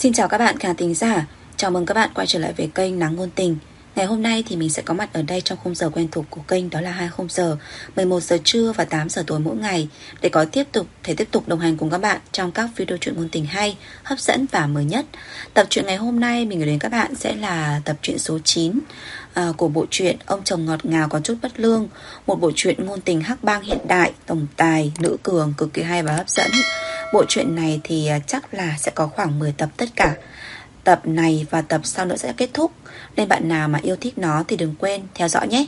Xin chào các bạn khán thính giả. Chào mừng các bạn quay trở lại với kênh Nắng Ngôn Tình. Ngày hôm nay thì mình sẽ có mặt ở đây trong khung giờ quen thuộc của kênh Đó là hai khung giờ 11 giờ trưa và 8 giờ tối mỗi ngày. Để có tiếp tục thể tiếp tục đồng hành cùng các bạn Trong các video truyện ngôn tình hay Hấp dẫn và mới nhất. Tập truyện ngày hôm nay mình gửi đến các bạn sẽ là tập truyện số 9 à, Của bộ truyện Ông chồng ngọt ngào có chút bất lương. Một bộ truyện ngôn tình hắc bang hiện đại Tổng tài, nữ cường, cực kỳ hay và hấp dẫn. Bộ truyện này thì à, chắc là sẽ có khoảng 10 tập tất cả. Tập này và tập sau nữa sẽ kết thúc. Nên bạn nào mà yêu thích nó thì đừng quên theo dõi nhé.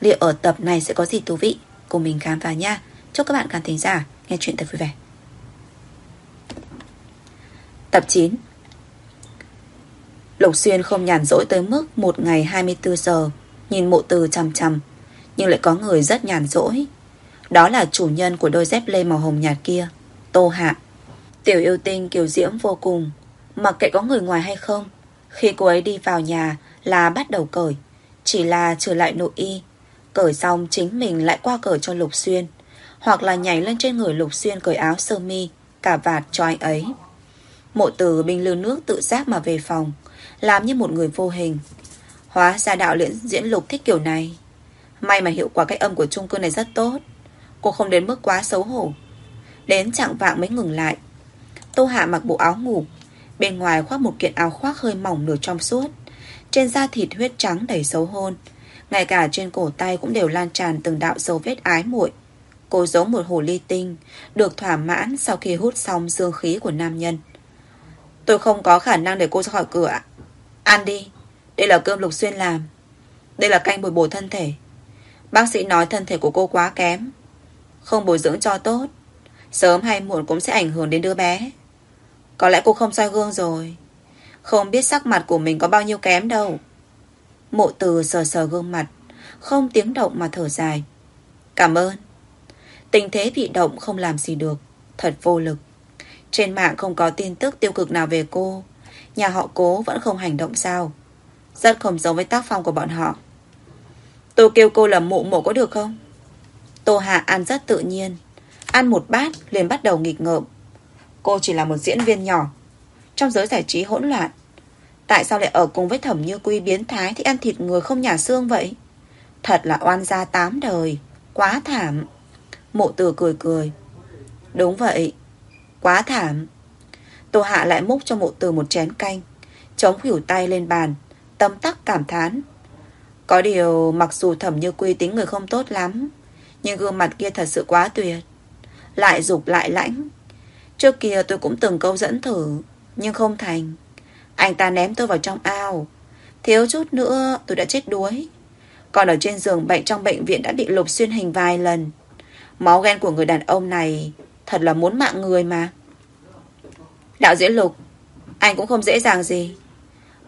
Liệu ở tập này sẽ có gì thú vị? Cùng mình khám phá nha. Chúc các bạn khán thính giả nghe chuyện thật vui vẻ. Tập 9 Lục Xuyên không nhàn rỗi tới mức Một ngày 24 giờ, Nhìn mộ từ chằm chằm, Nhưng lại có người rất nhàn rỗi. Đó là chủ nhân của đôi dép lê màu hồng nhạt kia. Tô Hạ. Tiểu yêu tinh kiều diễm vô cùng. Mặc kệ có người ngoài hay không, Khi cô ấy đi vào nhà là bắt đầu cởi. Chỉ là trở lại nội y. Cởi xong chính mình lại qua cởi cho Lục Xuyên. Hoặc là nhảy lên trên người Lục Xuyên cởi áo sơ mi Cả vạt cho anh ấy. Mộ tử bình lưu nước tự giác mà về phòng, Làm như một người vô hình. Hóa ra đạo luyện diễn lục thích kiểu này. May mà hiệu quả cách âm của chung cư này rất tốt. Cô không đến mức quá xấu hổ. Đến trạng vạng mới ngừng lại. Tô Hạ mặc bộ áo ngủ, Bên ngoài khoác một kiện áo khoác hơi mỏng nửa trong suốt. Trên da thịt huyết trắng đầy xấu hôn, Ngay cả trên cổ tay cũng đều lan tràn từng đạo dấu vết ái muội. Cô giống một hồ ly tinh, Được thỏa mãn sau khi hút xong dương khí của nam nhân. Tôi không có khả năng để cô ra khỏi cửa Ăn đi, Đây là cơm lục xuyên làm. Đây là canh bồi bổ thân thể. Bác sĩ nói thân thể của cô quá kém. Không bồi dưỡng cho tốt. Sớm hay muộn cũng sẽ ảnh hưởng đến đứa bé. Có lẽ cô không soi gương rồi. Không biết sắc mặt của mình có bao nhiêu kém đâu. Mộ từ sờ sờ gương mặt, Không tiếng động mà thở dài. Cảm ơn. Tình thế bị động không làm gì được, Thật vô lực. Trên mạng không có tin tức tiêu cực nào về cô. Nhà họ cố vẫn không hành động sao. Rất không giống với tác phong của bọn họ. Tôi kêu cô là mụ mộ có được không? Tô Hạ ăn rất tự nhiên. Ăn một bát, liền bắt đầu nghịch ngợm. Cô chỉ là một diễn viên nhỏ. Trong giới giải trí hỗn loạn, Tại sao lại ở cùng với thẩm như quy biến thái Thì ăn thịt người không nhả xương vậy? Thật là oan gia tám đời, Quá thảm. Mộ từ cười cười. Đúng vậy, Quá thảm. Tô Hạ lại múc cho mộ từ một chén canh, Chống khỉu tay lên bàn Tâm tắc cảm thán. Có điều mặc dù thẩm như quy tính người không tốt lắm, Nhưng gương mặt kia thật sự quá tuyệt lại dục lại lãnh. Trước kia tôi cũng từng câu dẫn thử, nhưng không thành. Anh ta ném tôi vào trong ao. Thiếu chút nữa tôi đã chết đuối. Còn ở trên giường bệnh trong bệnh viện đã bị lục xuyên hình vài lần. Máu ghen của người đàn ông này thật là muốn mạng người mà. Đạo diễn lục, anh cũng không dễ dàng gì.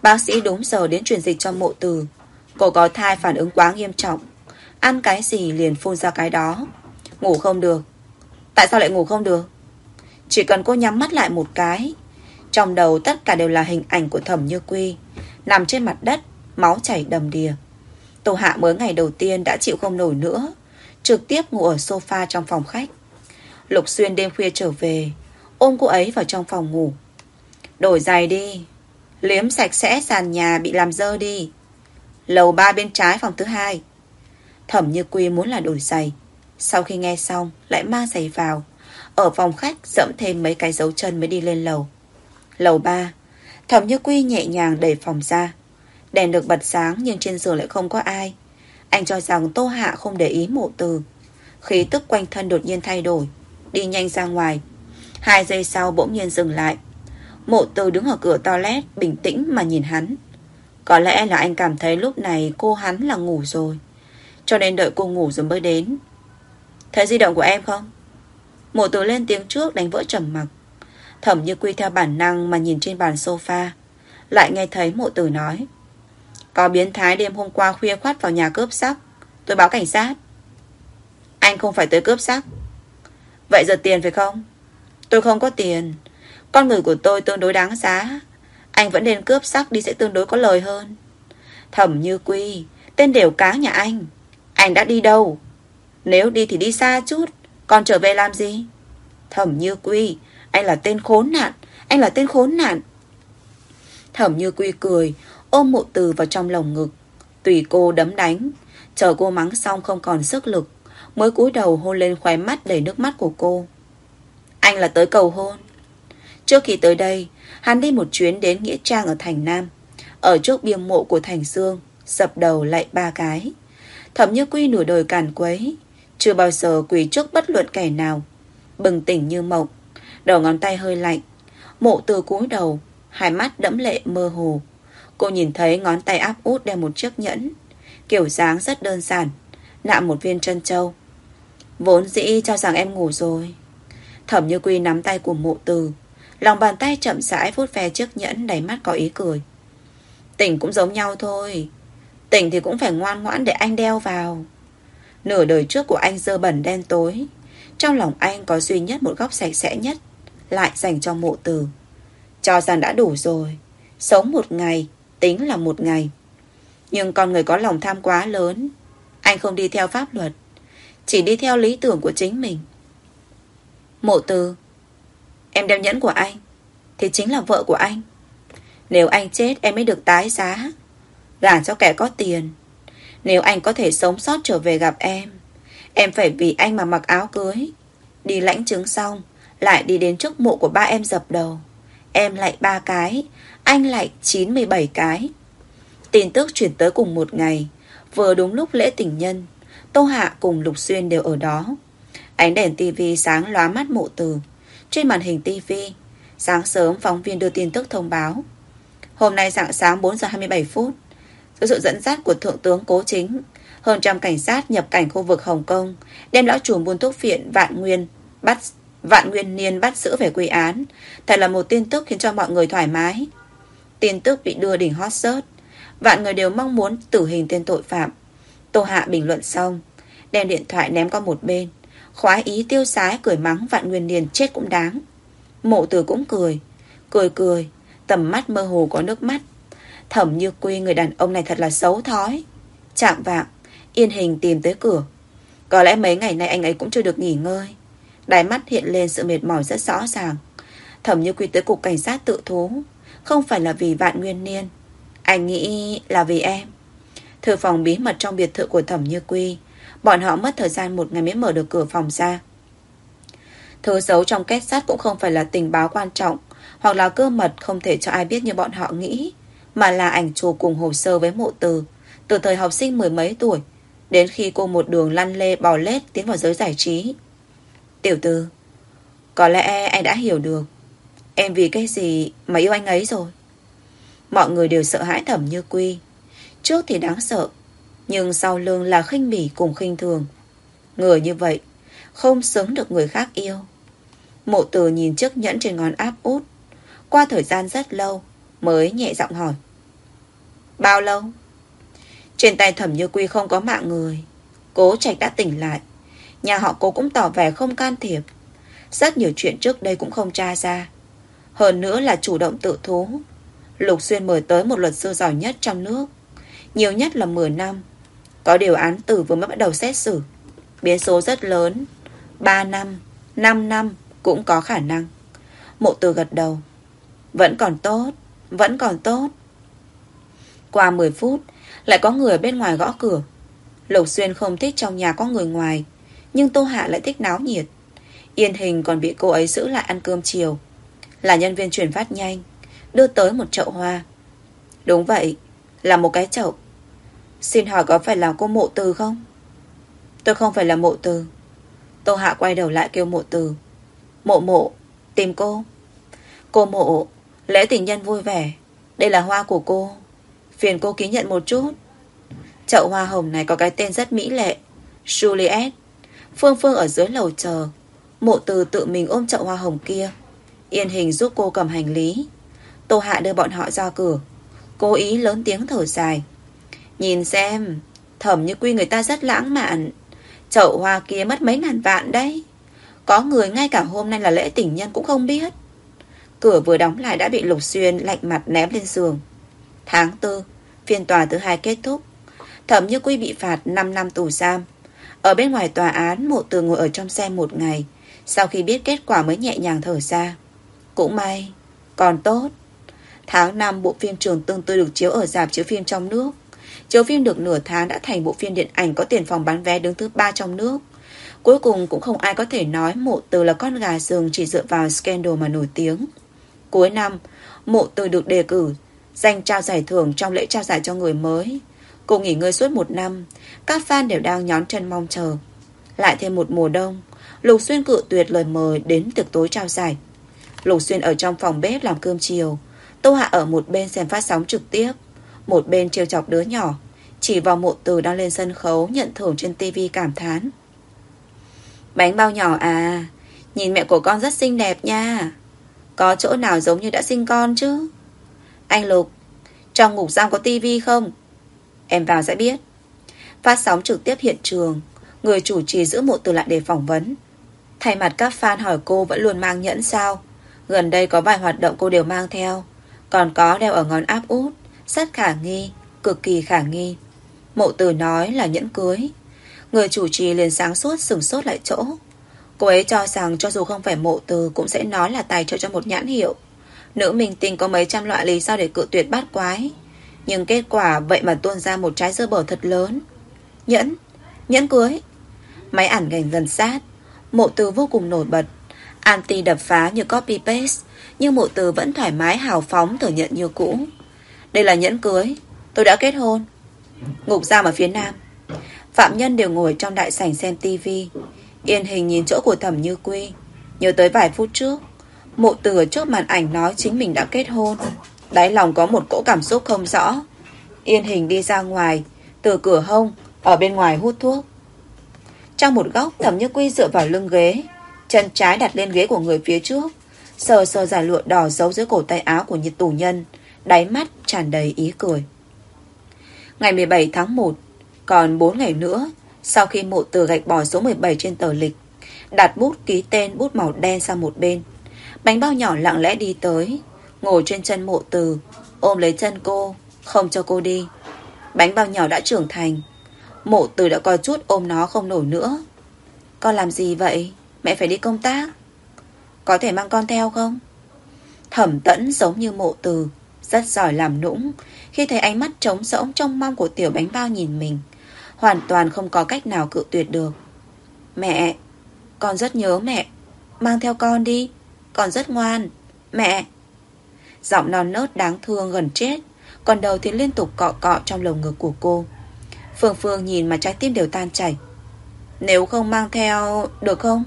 Bác sĩ đúng giờ đến truyền dịch cho mộ từ. Cô có thai phản ứng quá nghiêm trọng. Ăn cái gì liền phun ra cái đó. Ngủ không được. Tại sao lại ngủ không được? Chỉ cần cô nhắm mắt lại một cái. Trong đầu tất cả đều là hình ảnh của thẩm như quy, Nằm trên mặt đất, Máu chảy đầm đìa. Tô Hạ mới ngày đầu tiên đã chịu không nổi nữa, Trực tiếp ngủ ở sofa trong phòng khách. Lục Xuyên đêm khuya trở về, Ôm cô ấy vào trong phòng ngủ. Đổi giày đi, Liếm sạch sẽ sàn nhà bị làm dơ đi. Lầu ba bên trái phòng thứ hai. Thẩm như quy muốn là đổi giày sau khi nghe xong, Lại mang giày vào. Ở phòng khách, dẫm thêm mấy cái dấu chân mới đi lên lầu. Lầu 3 Thẩm Như Quy nhẹ nhàng đẩy phòng ra. Đèn được bật sáng nhưng trên giường lại không có ai. Anh cho rằng Tô Hạ không để ý mộ từ. Khí tức quanh thân đột nhiên thay đổi, Đi nhanh ra ngoài. Hai giây sau bỗng nhiên dừng lại. Mộ từ đứng ở cửa toilet, Bình tĩnh mà nhìn hắn. Có lẽ là anh cảm thấy lúc này cô hắn là ngủ rồi. Cho nên đợi cô ngủ rồi mới đến Thấy di động của em không? Mộ tử lên tiếng trước đánh vỡ trầm mặc. Thẩm như quy theo bản năng mà nhìn trên bàn sofa. Lại nghe thấy mộ tử nói. Có biến thái đêm hôm qua khuya khoát vào nhà cướp sắc. Tôi báo cảnh sát. Anh không phải tới cướp sắc. Vậy giờ tiền phải không? Tôi không có tiền. Con người của tôi tương đối đáng giá. Anh vẫn nên cướp sắc đi sẽ tương đối có lời hơn. Thẩm như quy, tên đều cá nhà anh. Anh đã đi đâu? Nếu đi thì đi xa chút Còn trở về làm gì Thẩm như quy Anh là tên khốn nạn Anh là tên khốn nạn Thẩm như quy cười, ôm mộ từ vào trong lồng ngực. Tùy cô đấm đánh. Chờ cô mắng xong không còn sức lực. Mới cúi đầu hôn lên khóe mắt đầy nước mắt của cô. Anh là tới cầu hôn. Trước khi tới đây, hắn đi một chuyến đến Nghĩa Trang ở Thành Nam. Ở trước bia mộ của Thành Sương, sập đầu lại ba cái. Thẩm như quy nửa đời càn quấy. Chưa bao giờ quỳ trước bất luận kẻ nào. Bừng tỉnh như mộng. Đầu ngón tay hơi lạnh. Mộ từ cúi đầu, hai mắt đẫm lệ mơ hồ. Cô nhìn thấy ngón tay áp út đeo một chiếc nhẫn. Kiểu dáng rất đơn giản. Nạm một viên chân châu. Vốn dĩ cho rằng em ngủ rồi. Thẩm như quy nắm tay của mộ từ. Lòng bàn tay chậm rãi vuốt ve chiếc nhẫn đầy mắt có ý cười. Tỉnh cũng giống nhau thôi. Tỉnh thì cũng phải ngoan ngoãn để anh đeo vào. Nửa đời trước của anh dơ bẩn đen tối. Trong lòng anh có duy nhất một góc sạch sẽ nhất. Lại dành cho mộ từ. Cho rằng đã đủ rồi. Sống một ngày, tính là một ngày. Nhưng con người có lòng tham quá lớn. Anh không đi theo pháp luật. Chỉ đi theo lý tưởng của chính mình. Mộ từ Em đeo nhẫn của anh Thì chính là vợ của anh Nếu anh chết em mới được tái giá Gả cho kẻ có tiền nếu anh có thể sống sót trở về gặp em Em phải vì anh mà mặc áo cưới. Đi lãnh chứng xong, Lại đi đến trước mộ của ba em dập đầu. Em lại ba cái, Anh lại 97 cái. Tin tức chuyển tới cùng một ngày, Vừa đúng lúc lễ tình nhân, Tô Hạ cùng Lục Xuyên đều ở đó. Ánh đèn tivi sáng lóa mắt mộ từ. Trên màn hình tivi Sáng sớm phóng viên đưa tin tức thông báo. Hôm nay dạng sáng 4 giờ 27 phút dưới sự dẫn dắt của Thượng tướng Cố Chính, Hơn trăm cảnh sát nhập cảnh khu vực Hồng Kông, Đem lão chủ buôn thuốc phiện Vạn Nguyên bắt, Vạn Nguyên Niên bắt giữ về quy án. Thật là một tin tức khiến cho mọi người thoải mái. Tin tức bị đưa đỉnh hot search. Vạn người đều mong muốn tử hình tên tội phạm. Tô Hạ bình luận xong, Đem điện thoại ném qua một bên. Khoái ý tiêu sái cười mắng Vạn Nguyên Niên chết cũng đáng. Mộ tử cũng cười Cười cười. Tầm mắt mơ hồ có nước mắt. Thẩm như quy người đàn ông này thật là xấu thói. Chạm vạng, Yên hình tìm tới cửa. Có lẽ mấy ngày nay anh ấy cũng chưa được nghỉ ngơi. Đáy mắt hiện lên sự mệt mỏi rất rõ ràng. Thẩm như quy tới cục cảnh sát tự thú. Không phải là vì vạn nguyên niên. Anh nghĩ là vì em. Thư phòng bí mật trong biệt thự của thẩm như quy. Bọn họ mất thời gian một ngày mới mở được cửa phòng ra. Thứ giấu trong kết sắt cũng không phải là tình báo quan trọng Hoặc là cơ mật không thể cho ai biết như bọn họ nghĩ. Mà là ảnh chụp cùng hồ sơ với mộ từ. Từ thời học sinh mười mấy tuổi, Đến khi cô một đường lăn lê bò lết tiến vào giới giải trí. Tiểu tư, Có lẽ anh đã hiểu được. Em vì cái gì mà yêu anh ấy rồi? Mọi người đều sợ hãi thẩm như quy. Trước thì đáng sợ, Nhưng sau lưng là khinh bỉ cùng khinh thường. Người như vậy, Không xứng được người khác yêu. Mộ từ nhìn chiếc nhẫn trên ngón áp út. Qua thời gian rất lâu, Mới nhẹ giọng hỏi. Bao lâu? Trên tay thẩm như quy không có mạng người. Cố trạch đã tỉnh lại. Nhà họ cố cũng tỏ vẻ không can thiệp. Rất nhiều chuyện trước đây cũng không tra ra. Hơn nữa là chủ động tự thú. Lục Xuyên mời tới một luật sư giỏi nhất trong nước. Nhiều nhất là 10 năm. Có điều án tử vừa mới bắt đầu xét xử. Biến số rất lớn. 3 năm, 5 năm cũng có khả năng. Mộ từ gật đầu. Vẫn còn tốt, vẫn còn tốt. Qua 10 phút, Lại có người bên ngoài gõ cửa. Lục Xuyên không thích trong nhà có người ngoài, Nhưng Tô Hạ lại thích náo nhiệt. Yên hình còn bị cô ấy giữ lại ăn cơm chiều. Là nhân viên chuyển phát nhanh, Đưa tới một chậu hoa. Đúng vậy, Là một cái chậu. Xin hỏi có phải là cô mộ từ không? Tôi không phải là mộ từ. Tô Hạ quay đầu lại kêu mộ từ. Mộ mộ, Tìm cô. Cô mộ, Lễ tình nhân vui vẻ. Đây là hoa của cô. Phiền cô ký nhận một chút. Chậu hoa hồng này có cái tên rất mỹ lệ, Juliet. Phương Phương ở dưới lầu chờ. Mộ từ tự mình ôm chậu hoa hồng kia. Yên hình giúp cô cầm hành lý. Tô Hạ đưa bọn họ ra cửa. Cố ý lớn tiếng thở dài. Nhìn xem, Thẩm như quy người ta rất lãng mạn. Chậu hoa kia mất mấy ngàn vạn đấy. Có người ngay cả hôm nay là lễ tình nhân cũng không biết. Cửa vừa đóng lại đã bị Lục Xuyên lạnh mặt ném lên giường. Tháng 4 Phiên tòa thứ hai kết thúc Thẩm Như Quy bị phạt 5 năm tù giam Ở bên ngoài tòa án Mộ từ ngồi ở trong xe một ngày Sau khi biết kết quả mới nhẹ nhàng thở ra Cũng may Còn tốt Tháng 5 bộ phim trường tương tư được chiếu ở dạp chiếu phim trong nước. Chiếu phim được nửa tháng đã thành bộ phim điện ảnh có tiền phòng bán vé đứng thứ ba trong nước. Cuối cùng cũng không ai có thể nói mộ từ là con gà rừng chỉ dựa vào scandal mà nổi tiếng. Cuối năm, mộ từ được đề cử, danh trao giải thưởng trong lễ trao giải cho người mới. Cô nghỉ ngơi suốt một năm, các fan đều đang nhón chân mong chờ. Lại thêm một mùa đông, Lục Xuyên cự tuyệt lời mời đến tiệc tối trao giải. Lục Xuyên ở trong phòng bếp làm cơm chiều, Tô Hạ ở một bên xem phát sóng trực tiếp, một bên trêu chọc đứa nhỏ, chỉ vào mộ từ đang lên sân khấu nhận thưởng trên tivi cảm thán. Bánh bao nhỏ à, nhìn mẹ của con rất xinh đẹp nha. Có chỗ nào giống như đã sinh con chứ? Anh Lục, trong ngục giam có tivi không? Em vào sẽ biết. Phát sóng trực tiếp hiện trường, người chủ trì giữ mộ từ lại để phỏng vấn. Thay mặt các fan hỏi cô vẫn luôn mang nhẫn sao? Gần đây có vài hoạt động cô đều mang theo. Còn có đeo ở ngón áp út, rất khả nghi, cực kỳ khả nghi. Mộ từ nói là nhẫn cưới. Người chủ trì liền sáng suốt sừng sốt lại chỗ. Cô ấy cho rằng cho dù không phải mộ từ cũng sẽ nói là tài trợ cho một nhãn hiệu. Nữ minh tinh có mấy trăm loại lý do để cự tuyệt bát quái. Nhưng kết quả vậy mà tuôn ra một trái dơ bở thật lớn. Nhẫn, nhẫn cưới. Máy ảnh gành gần sát. Mộ từ vô cùng nổi bật. Anti đập phá như copy paste. Nhưng mộ từ vẫn thoải mái hào phóng thừa nhận như cũ. Đây là nhẫn cưới. Tôi đã kết hôn. Ngục giam ở phía nam. Phạm nhân đều ngồi trong đại sảnh xem tivi Yên hình nhìn chỗ của thẩm như quy Nhớ tới vài phút trước Mộ từ ở trước màn ảnh nói chính mình đã kết hôn. Đáy lòng có một cỗ cảm xúc không rõ. Yên hình đi ra ngoài, Từ cửa hông, Ở bên ngoài hút thuốc. Trong một góc thẩm như quy dựa vào lưng ghế, Chân trái đặt lên ghế của người phía trước. Sờ sờ giải lụa đỏ giấu dưới cổ tay áo của nhiệt tù nhân, Đáy mắt tràn đầy ý cười. Ngày 17 tháng 1 Còn 4 ngày nữa, Sau khi mộ từ gạch bỏ số 17 trên tờ lịch, Đặt bút ký tên bút màu đen sang một bên. Bánh bao nhỏ lặng lẽ đi tới, Ngồi trên chân mộ từ, Ôm lấy chân cô, Không cho cô đi. Bánh bao nhỏ đã trưởng thành, Mộ từ đã coi chút ôm nó không nổi nữa. Con làm gì vậy? Mẹ phải đi công tác. Có thể mang con theo không? Thẩm tẫn giống như mộ từ, Rất giỏi làm nũng. Khi thấy ánh mắt trống rỗng trong mong của tiểu bánh bao nhìn mình, Hoàn toàn không có cách nào cự tuyệt được. Mẹ, Con rất nhớ mẹ, Mang theo con đi. Con rất ngoan. Mẹ. Giọng non nớt đáng thương gần chết, Còn đầu thì liên tục cọ cọ trong lồng ngực của cô. Phương Phương nhìn mà trái tim đều tan chảy. Nếu không mang theo, Được không?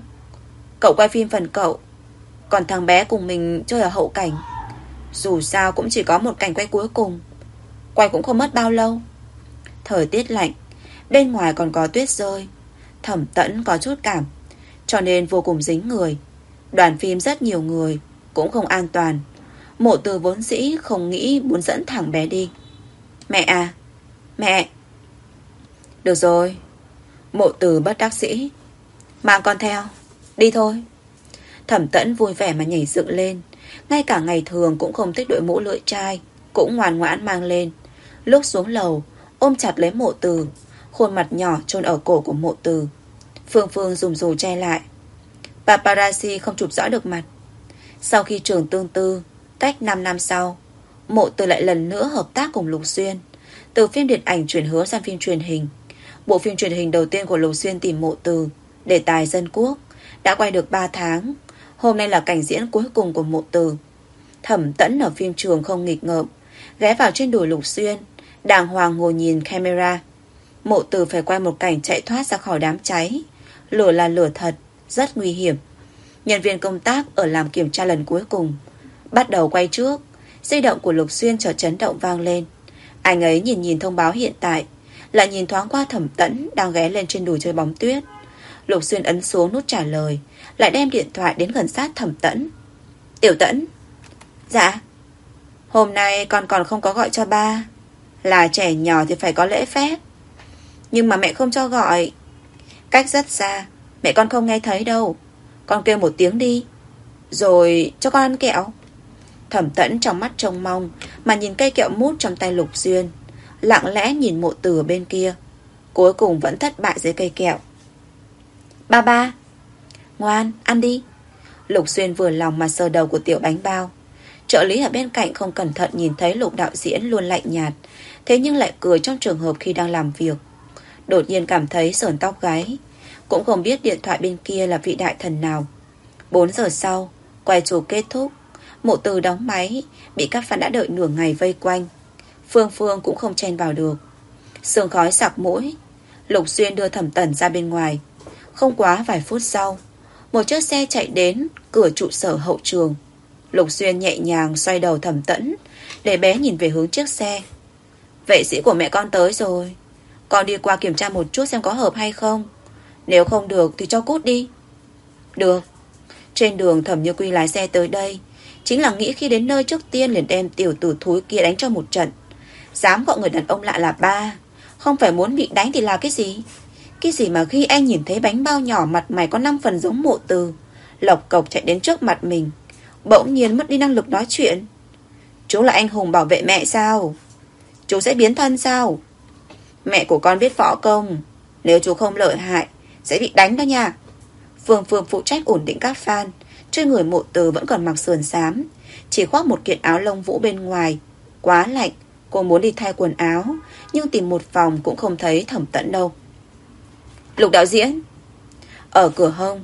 Cậu quay phim phần cậu. Còn thằng bé cùng mình chơi ở hậu cảnh. Dù sao cũng chỉ có một cảnh quay cuối cùng. Quay cũng không mất bao lâu. Thời tiết lạnh, Bên ngoài còn có tuyết rơi. Thẩm tẫn có chút cảm, Cho nên vô cùng dính người. Đoàn phim rất nhiều người, Cũng không an toàn. Mộ từ vốn dĩ không nghĩ muốn dẫn thẳng bé đi. Mẹ à Mẹ. Được rồi. Mộ từ bất đắc sĩ Mang con theo, Đi thôi. Thẩm tẫn vui vẻ mà nhảy dựng lên. Ngay cả ngày thường cũng không thích đội mũ lưỡi chai, Cũng ngoan ngoãn mang lên. Lúc xuống lầu, Ôm chặt lấy mộ từ, Khuôn mặt nhỏ chôn ở cổ của mộ từ. Phương Phương dùng dù che lại. Paparazzi không chụp rõ được mặt. Sau khi trường tương tư, Cách 5 năm sau, Mộ từ lại lần nữa hợp tác cùng Lục Xuyên. Từ phim điện ảnh chuyển hướng sang phim truyền hình, Bộ phim truyền hình đầu tiên của Lục Xuyên tìm mộ từ Đề tài dân quốc, Đã quay được 3 tháng. Hôm nay là cảnh diễn cuối cùng của mộ từ Thẩm tẫn ở phim trường không nghịch ngợm, Ghé vào trên đùi Lục Xuyên, Đàng hoàng ngồi nhìn camera. Mộ từ phải quay một cảnh chạy thoát ra khỏi đám cháy. Lửa là lửa thật rất nguy hiểm. Nhân viên công tác ở làm kiểm tra lần cuối cùng. Bắt đầu quay trước, Di động của Lục Xuyên trở chấn động vang lên. Anh ấy nhìn nhìn thông báo hiện tại, Lại nhìn thoáng qua thẩm tẫn Đang ghé lên trên đùi chơi bóng tuyết. Lục Xuyên ấn xuống nút trả lời, Lại đem điện thoại đến gần sát thẩm tẫn. Tiểu tẫn. Dạ. Hôm nay con còn không có gọi cho ba. Là trẻ nhỏ thì phải có lễ phép. Nhưng mà mẹ không cho gọi. Cách rất xa Mẹ con không nghe thấy đâu. Con kêu một tiếng đi. Rồi cho con ăn kẹo. Thẩm tẫn trong mắt trông mong Mà nhìn cây kẹo mút trong tay Lục Xuyên Lặng lẽ nhìn mộ tử bên kia. Cuối cùng vẫn thất bại dưới cây kẹo. Ba ba Ngoan, ăn đi. Lục Xuyên vừa lòng mà sờ đầu của tiểu bánh bao. Trợ lý ở bên cạnh không cẩn thận nhìn thấy lục đạo diễn luôn lạnh nhạt, thế nhưng lại cười trong trường hợp khi đang làm việc. Đột nhiên cảm thấy sờn tóc gáy, cũng không biết điện thoại bên kia là vị đại thần nào. 4 giờ sau, quay chủ kết thúc, mộ từ đóng máy, bị các fan đã đợi nửa ngày vây quanh. Phương Phương cũng không chen vào được. Sương khói sặc mũi, Lục Xuyên đưa thẩm tẩn ra bên ngoài. Không quá vài phút sau, một chiếc xe chạy đến cửa trụ sở hậu trường. Lục Xuyên nhẹ nhàng xoay đầu thẩm tẫn để bé nhìn về hướng chiếc xe. Vệ sĩ của mẹ con tới rồi. Con đi qua kiểm tra một chút xem có hợp hay không. Nếu không được thì cho cút đi. Được. Trên đường thẩm như quy lái xe tới đây. Chính là nghĩ khi đến nơi trước tiên liền đem tiểu tử thúi kia đánh cho một trận. Dám gọi người đàn ông lạ là ba. Không phải muốn bị đánh thì là cái gì? Cái gì mà khi anh nhìn thấy bánh bao nhỏ mặt mày có 5 phần giống mộ từ. Lộc cộc chạy đến trước mặt mình. Bỗng nhiên mất đi năng lực nói chuyện. Chú là anh hùng bảo vệ mẹ sao? Chú sẽ biến thân sao? Mẹ của con biết võ công. Nếu chú không lợi hại, sẽ bị đánh đó nha. Phương Phương phụ trách ổn định các fan. Trên người mộ từ vẫn còn mặc sườn xám. Chỉ khoác một kiện áo lông vũ bên ngoài. Quá lạnh. Cô muốn đi thay quần áo. Nhưng tìm một phòng cũng không thấy thẩm tận đâu. Lục đạo diễn. Ở cửa hông.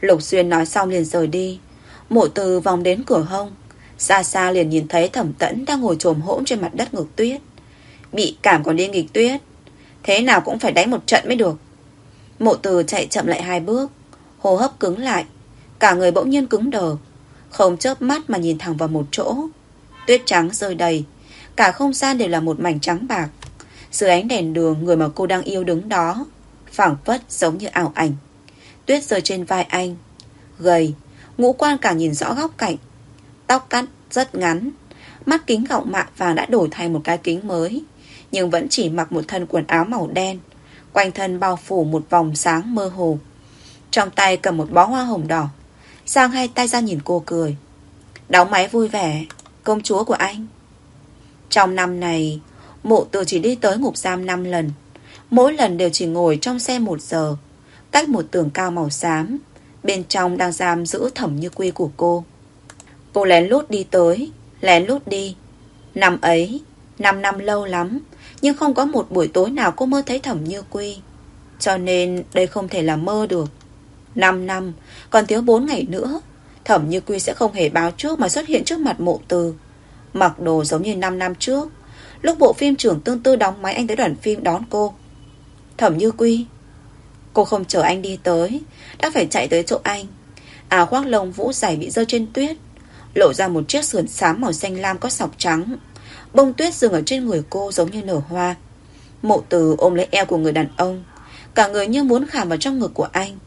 Lục Xuyên nói xong liền rời đi. Mộ từ vòng đến cửa hông. Xa xa liền nhìn thấy thẩm tẫn đang ngồi trồm hỗn trên mặt đất ngược tuyết. Bị cảm còn đi nghịch tuyết. Thế nào cũng phải đánh một trận mới được. Mộ từ chạy chậm lại hai bước. Hô hấp cứng lại. Cả người bỗng nhiên cứng đờ. Không chớp mắt mà nhìn thẳng vào một chỗ. Tuyết trắng rơi đầy. Cả không gian đều là một mảnh trắng bạc. Dưới ánh đèn đường, người mà cô đang yêu đứng đó. phảng phất giống như ảo ảnh. Tuyết rơi trên vai anh. Gầy. Ngũ quan cả nhìn rõ góc cạnh. Tóc cắt rất ngắn. Mắt kính gọng mạ vàng đã đổi thành một cái kính mới. Nhưng vẫn chỉ mặc một thân quần áo màu đen. Quanh thân bao phủ một vòng sáng mơ hồ. Trong tay cầm một bó hoa hồng đỏ. Giang hai tay ra nhìn cô cười. Đóng máy vui vẻ. Công chúa của anh. Trong năm này, mộ từ chỉ đi tới ngục giam 5 lần. Mỗi lần đều chỉ ngồi trong xe một giờ. Cách một tường cao màu xám. Bên trong đang giam giữ thẩm như quy của cô. Cô lén lút đi tới, lén lút đi. Năm ấy, năm năm lâu lắm, nhưng không có một buổi tối nào cô mơ thấy thẩm như quy. Cho nên đây không thể là mơ được. Năm năm, còn thiếu bốn ngày nữa, thẩm như quy sẽ không hề báo trước mà xuất hiện trước mặt mộ từ. Mặc đồ giống như năm năm trước, lúc bộ phim trưởng tương tư đóng máy anh tới đoàn phim đón cô. Thẩm như quy. Cô không chờ anh đi tới, đã phải chạy tới chỗ anh. Áo khoác lông vũ dày bị rơi trên tuyết, lộ ra một chiếc sườn xám màu xanh lam có sọc trắng. Bông tuyết dừng ở trên người cô giống như nở hoa. Mộ từ ôm lấy eo của người đàn ông, cả người như muốn khảm vào trong ngực của anh.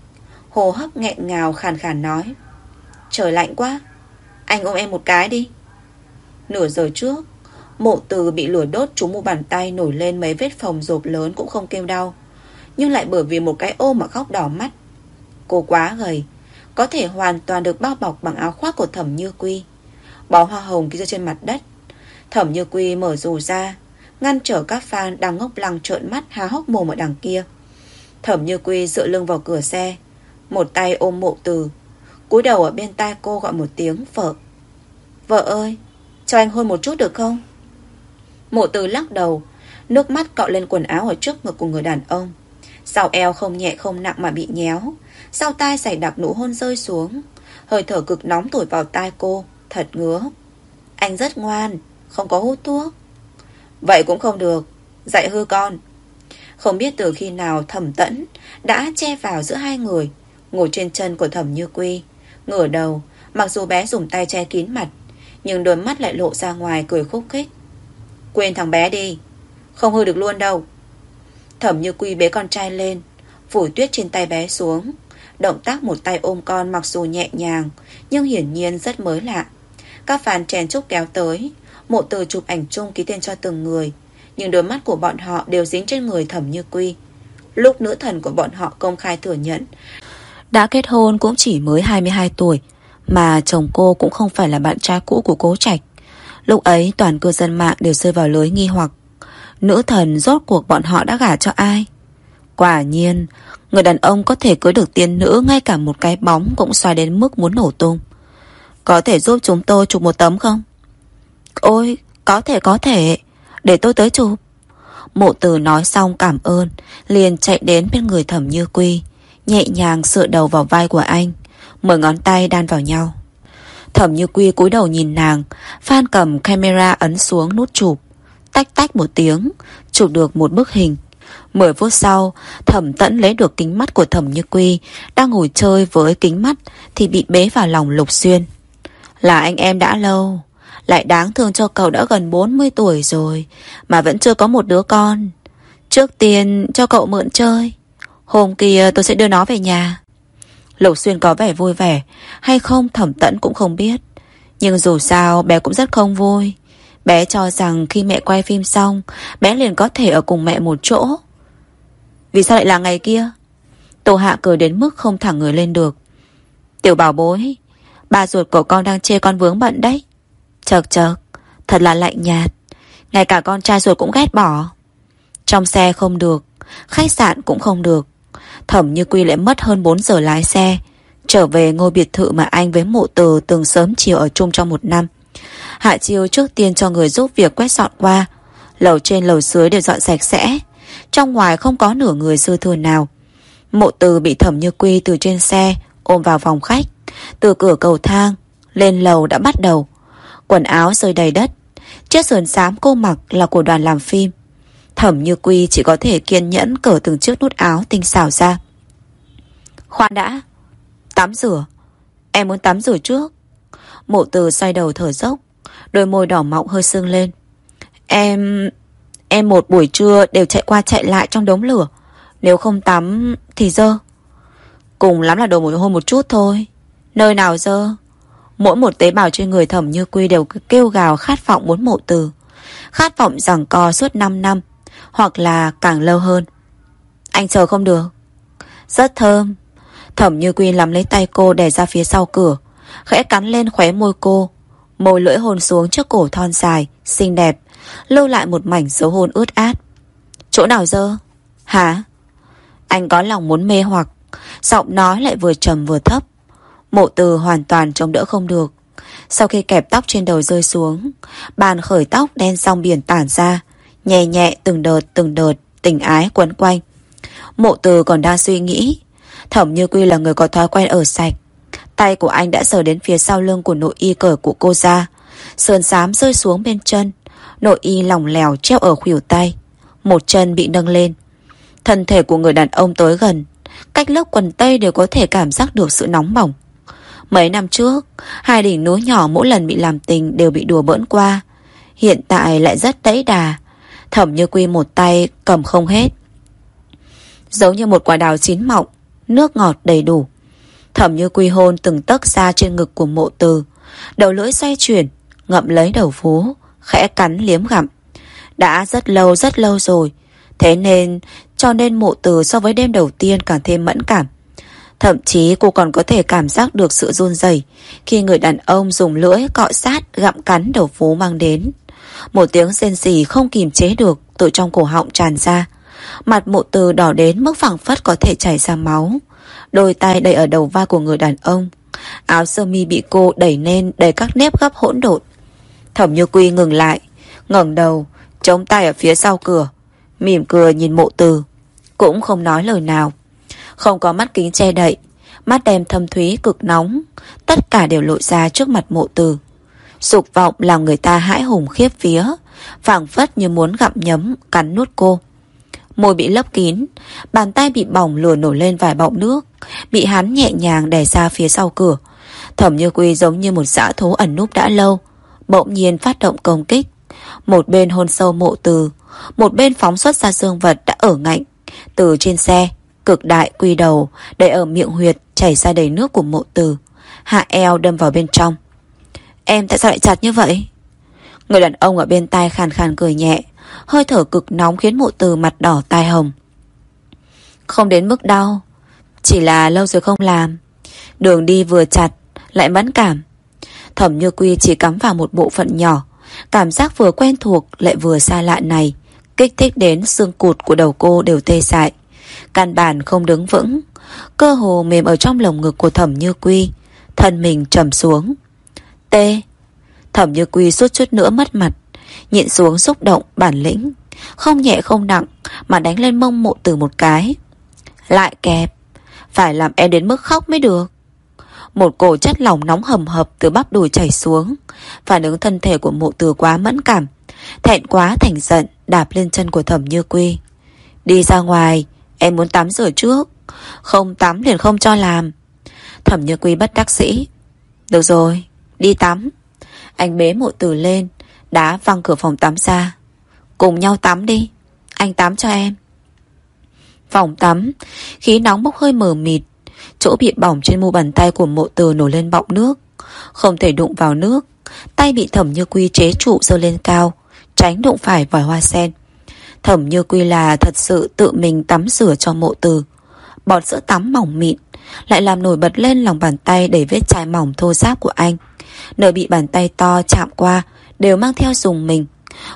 Hồ hấp nghẹn ngào khàn khàn nói. Trời lạnh quá, anh ôm em một cái đi. Nửa giờ trước, mộ từ bị lửa đốt trúng mu bàn tay nổi lên mấy vết phồng rộp lớn cũng không kêu đau. Nhưng lại bởi vì một cái ôm mà khóc đỏ mắt. Cô quá gầy, có thể hoàn toàn được bao bọc bằng áo khoác của thẩm như quy. Bó hoa hồng kia trên mặt đất. Thẩm như quy mở dù ra, ngăn trở các fan đang ngốc lăng trợn mắt há hốc mồm ở đằng kia. Thẩm như quy dựa lưng vào cửa xe, một tay ôm mộ từ, cúi đầu ở bên tai cô gọi một tiếng vợ. Vợ ơi, cho anh hôn một chút được không? Mộ từ lắc đầu, nước mắt cọ lên quần áo ở trước ngực của người đàn ông. Sau eo không nhẹ không nặng mà bị nhéo, sau tai xảy đặc nụ hôn rơi xuống Hơi thở cực nóng thổi vào tai cô Thật ngứa Anh rất ngoan không có hút thuốc. Vậy cũng không được. Dạy hư con. Không biết từ khi nào thẩm tẫn Đã che vào giữa hai người. Ngồi trên chân của thẩm như quy. Ngửa đầu, Mặc dù bé dùng tay che kín mặt, Nhưng đôi mắt lại lộ ra ngoài cười khúc khích. Quên thằng bé đi. Không hư được luôn đâu. Thẩm như quy bế con trai lên Phủi tuyết trên tay bé xuống. Động tác một tay ôm con mặc dù nhẹ nhàng, Nhưng hiển nhiên rất mới lạ. Các phàn chèn chúc kéo tới Mộ từ chụp ảnh chung ký tên cho từng người, Nhưng đôi mắt của bọn họ đều dính trên người thẩm như quy. Lúc nữ thần của bọn họ công khai thừa nhận, Đã kết hôn cũng chỉ mới 22 tuổi, Mà chồng cô cũng không phải là bạn trai cũ của cố trạch. Lúc ấy, toàn cư dân mạng đều rơi vào lưới nghi hoặc, Nữ thần rốt cuộc bọn họ đã gả cho ai? Quả nhiên, Người đàn ông có thể cưới được tiên nữ Ngay cả một cái bóng cũng xoay đến mức muốn nổ tung. Có thể giúp chúng tôi chụp một tấm không? Ôi, có thể có thể. Để tôi tới chụp. Mộ từ nói xong cảm ơn, Liền chạy đến bên người thẩm như quy, Nhẹ nhàng sửa đầu vào vai của anh Mười ngón tay đan vào nhau. Thẩm như quy cúi đầu nhìn nàng, Phan cầm camera ấn xuống nút chụp. Tách tách một tiếng, Chụp được một bức hình. Mười phút sau, Thẩm tẫn lấy được kính mắt của thẩm như quy, Đang ngồi chơi với kính mắt Thì bị bế vào lòng lục xuyên. Là anh em đã lâu lại đáng thương cho cậu đã gần 40 tuổi rồi, Mà vẫn chưa có một đứa con. Trước tiên, cho cậu mượn chơi. Hôm kia tôi sẽ đưa nó về nhà. Lục Xuyên có vẻ vui vẻ, Hay không thẩm tẫn cũng không biết. Nhưng dù sao, bé cũng rất không vui. Bé cho rằng khi mẹ quay phim xong, Bé liền có thể ở cùng mẹ một chỗ. Vì sao lại là ngày kia? Tô Hạ cười đến mức không thẳng người lên được. Tiểu bảo bối Bà ruột của con đang chê con vướng bận đấy. Chợt chợt. Thật là lạnh nhạt. Ngay cả con trai ruột cũng ghét bỏ. Trong xe không được. Khách sạn cũng không được. Thẩm Như Quy lại mất hơn 4 giờ lái xe. Trở về ngôi biệt thự mà anh với mụ từ từng sớm chiều ở chung trong một năm. Hạ Chiêu trước tiên cho người giúp việc quét dọn qua. Lầu trên lầu dưới đều dọn sạch sẽ. Trong ngoài không có nửa người dư thừa nào. Mộ từ bị Thẩm Như Quy từ trên xe Ôm vào phòng khách. Từ cửa cầu thang, Lên lầu đã bắt đầu. Quần áo rơi đầy đất Chiếc sườn xám cô mặc là của đoàn làm phim Thẩm Như Quy chỉ có thể kiên nhẫn cởi từng chiếc nút áo tinh xảo ra. Khoan đã. Tắm rửa. Em muốn tắm rửa trước. Mộ từ xoay đầu thở dốc. Đôi môi đỏ mọng hơi sưng lên. Em... Em một buổi trưa đều chạy qua chạy lại trong đống lửa. Nếu không tắm thì dơ. Cùng lắm là đổ mồ hôi một chút thôi. Nơi nào dơ? Mỗi một tế bào trên người thẩm như quy đều kêu gào khát vọng muốn mộ từ. Khát vọng rằng co suốt 5 năm hoặc là càng lâu hơn. Anh chờ không được. Rất thơm. Thẩm Như Quy nắm lấy tay cô đè ra phía sau cửa, khẽ cắn lên khóe môi cô, môi lưỡi hôn xuống trước cổ thon dài, xinh đẹp, lưu lại một mảnh dấu hôn ướt át. Chỗ nào dơ? Hả? Anh có lòng muốn mê hoặc, giọng nói lại vừa trầm vừa thấp. Mộ từ hoàn toàn chống đỡ không được. Sau khi kẹp tóc trên đầu rơi xuống, bàn khởi tóc đen song biển tản ra, Nhẹ nhẹ từng đợt từng đợt Tình ái quấn quanh. Mộ từ còn đang suy nghĩ Thẩm Như Quy là người có thói quen ở sạch. Tay của anh đã sờ đến phía sau lưng của nội y cởi của cô ra. Sườn xám rơi xuống bên chân Nội y lỏng lẻo treo ở khuỷu tay. Một chân bị nâng lên. Thân thể của người đàn ông tới gần Cách lớp quần tây đều có thể cảm giác được sự nóng bỏng. Mấy năm trước, Hai đỉnh núi nhỏ mỗi lần bị làm tình Đều bị đùa bỡn qua. Hiện tại lại rất tấy đà. Thẩm như quy một tay cầm không hết. Giống như một quả đào chín mọng, Nước ngọt đầy đủ. Thẩm như quy hôn từng tấc xa trên ngực của mộ từ. Đầu lưỡi xoay chuyển, Ngậm lấy đầu phú Khẽ cắn liếm gặm. Đã rất lâu rất lâu rồi. Thế nên, cho nên mộ từ so với đêm đầu tiên càng thêm mẫn cảm. Thậm chí cô còn có thể cảm giác được sự run rẩy Khi người đàn ông dùng lưỡi cọ sát, gặm cắn đầu phú mang đến. Một tiếng rên rỉ không kìm chế được Từ trong cổ họng tràn ra. Mặt mụ từ đỏ đến mức phẳng phất có thể chảy ra máu. Đôi tay đẩy ở đầu vai của người đàn ông. Áo sơ mi bị cô đẩy lên Đầy các nếp gấp hỗn độn. Thẩm Như Quy ngừng lại, ngẩng đầu, Chống tay ở phía sau cửa. Mỉm cười nhìn mộ từ. Cũng không nói lời nào. Không có mắt kính che đậy. Mắt đem thâm thúy, cực nóng, Tất cả đều lộ ra trước mặt mộ từ Dục vọng làm người ta hãi hùng khiếp vía, phảng phất như muốn gặm nhấm, Cắn nuốt cô. Môi bị lấp kín, Bàn tay bị bỏng lửa nổi lên vài bọng nước, Bị hắn nhẹ nhàng đè ra phía sau cửa. Thẩm như quy giống như một dã thú ẩn núp đã lâu, Bỗng nhiên phát động công kích. Một bên hôn sâu mộ từ Một bên phóng xuất ra dương vật đã ở ngạnh. Từ trên xe Cực đại quy đầu, Để ở miệng huyệt chảy ra đầy nước của mộ từ Hạ eo đâm vào bên trong. Em tại sao lại chặt như vậy? Người đàn ông ở bên tai khàn khàn cười nhẹ, Hơi thở cực nóng khiến mụ từ mặt đỏ tai hồng. Không đến mức đau, Chỉ là lâu rồi không làm. Đường đi vừa chặt, Lại mẫn cảm. Thẩm như quy chỉ cắm vào một bộ phận nhỏ, Cảm giác vừa quen thuộc lại vừa xa lạ này, Kích thích đến xương cụt của đầu cô đều tê dại. Căn bản không đứng vững. Cơ hồ mềm ở trong lồng ngực của thẩm như quy. Thân mình trầm xuống. T. Thẩm như quy suốt chút nữa mất mặt. Nhịn xuống xúc động, bản lĩnh. Không nhẹ không nặng, Mà đánh lên mông mộ từ một cái. Lại kẹp. Phải làm em đến mức khóc mới được. Một cổ chất lỏng nóng hầm hập Từ bắp đùi chảy xuống. Phản ứng thân thể của mộ từ quá mẫn cảm. Thẹn quá thành giận, Đạp lên chân của thẩm như quy. Đi ra ngoài Em muốn tắm rửa trước. Không tắm liền không cho làm. Thẩm như quy bất đắc sĩ Được rồi, đi tắm. Anh bế mộ từ lên Đá văng cửa phòng tắm ra. Cùng nhau tắm đi Anh tắm cho em. Phòng tắm Khí nóng bốc hơi mờ mịt. Chỗ bị bỏng trên mu bàn tay của mộ từ nổi lên bọng nước. Không thể đụng vào nước. Tay bị thẩm như quy chế trụ dơ lên cao Tránh đụng phải vòi hoa sen. Thẩm như quy là thật sự tự mình tắm rửa cho mộ từ. Bọt sữa tắm mỏng mịn, Lại làm nổi bật lên lòng bàn tay đầy vết chai mỏng thô ráp của anh. Nơi bị bàn tay to chạm qua Đều mang theo dùng mình.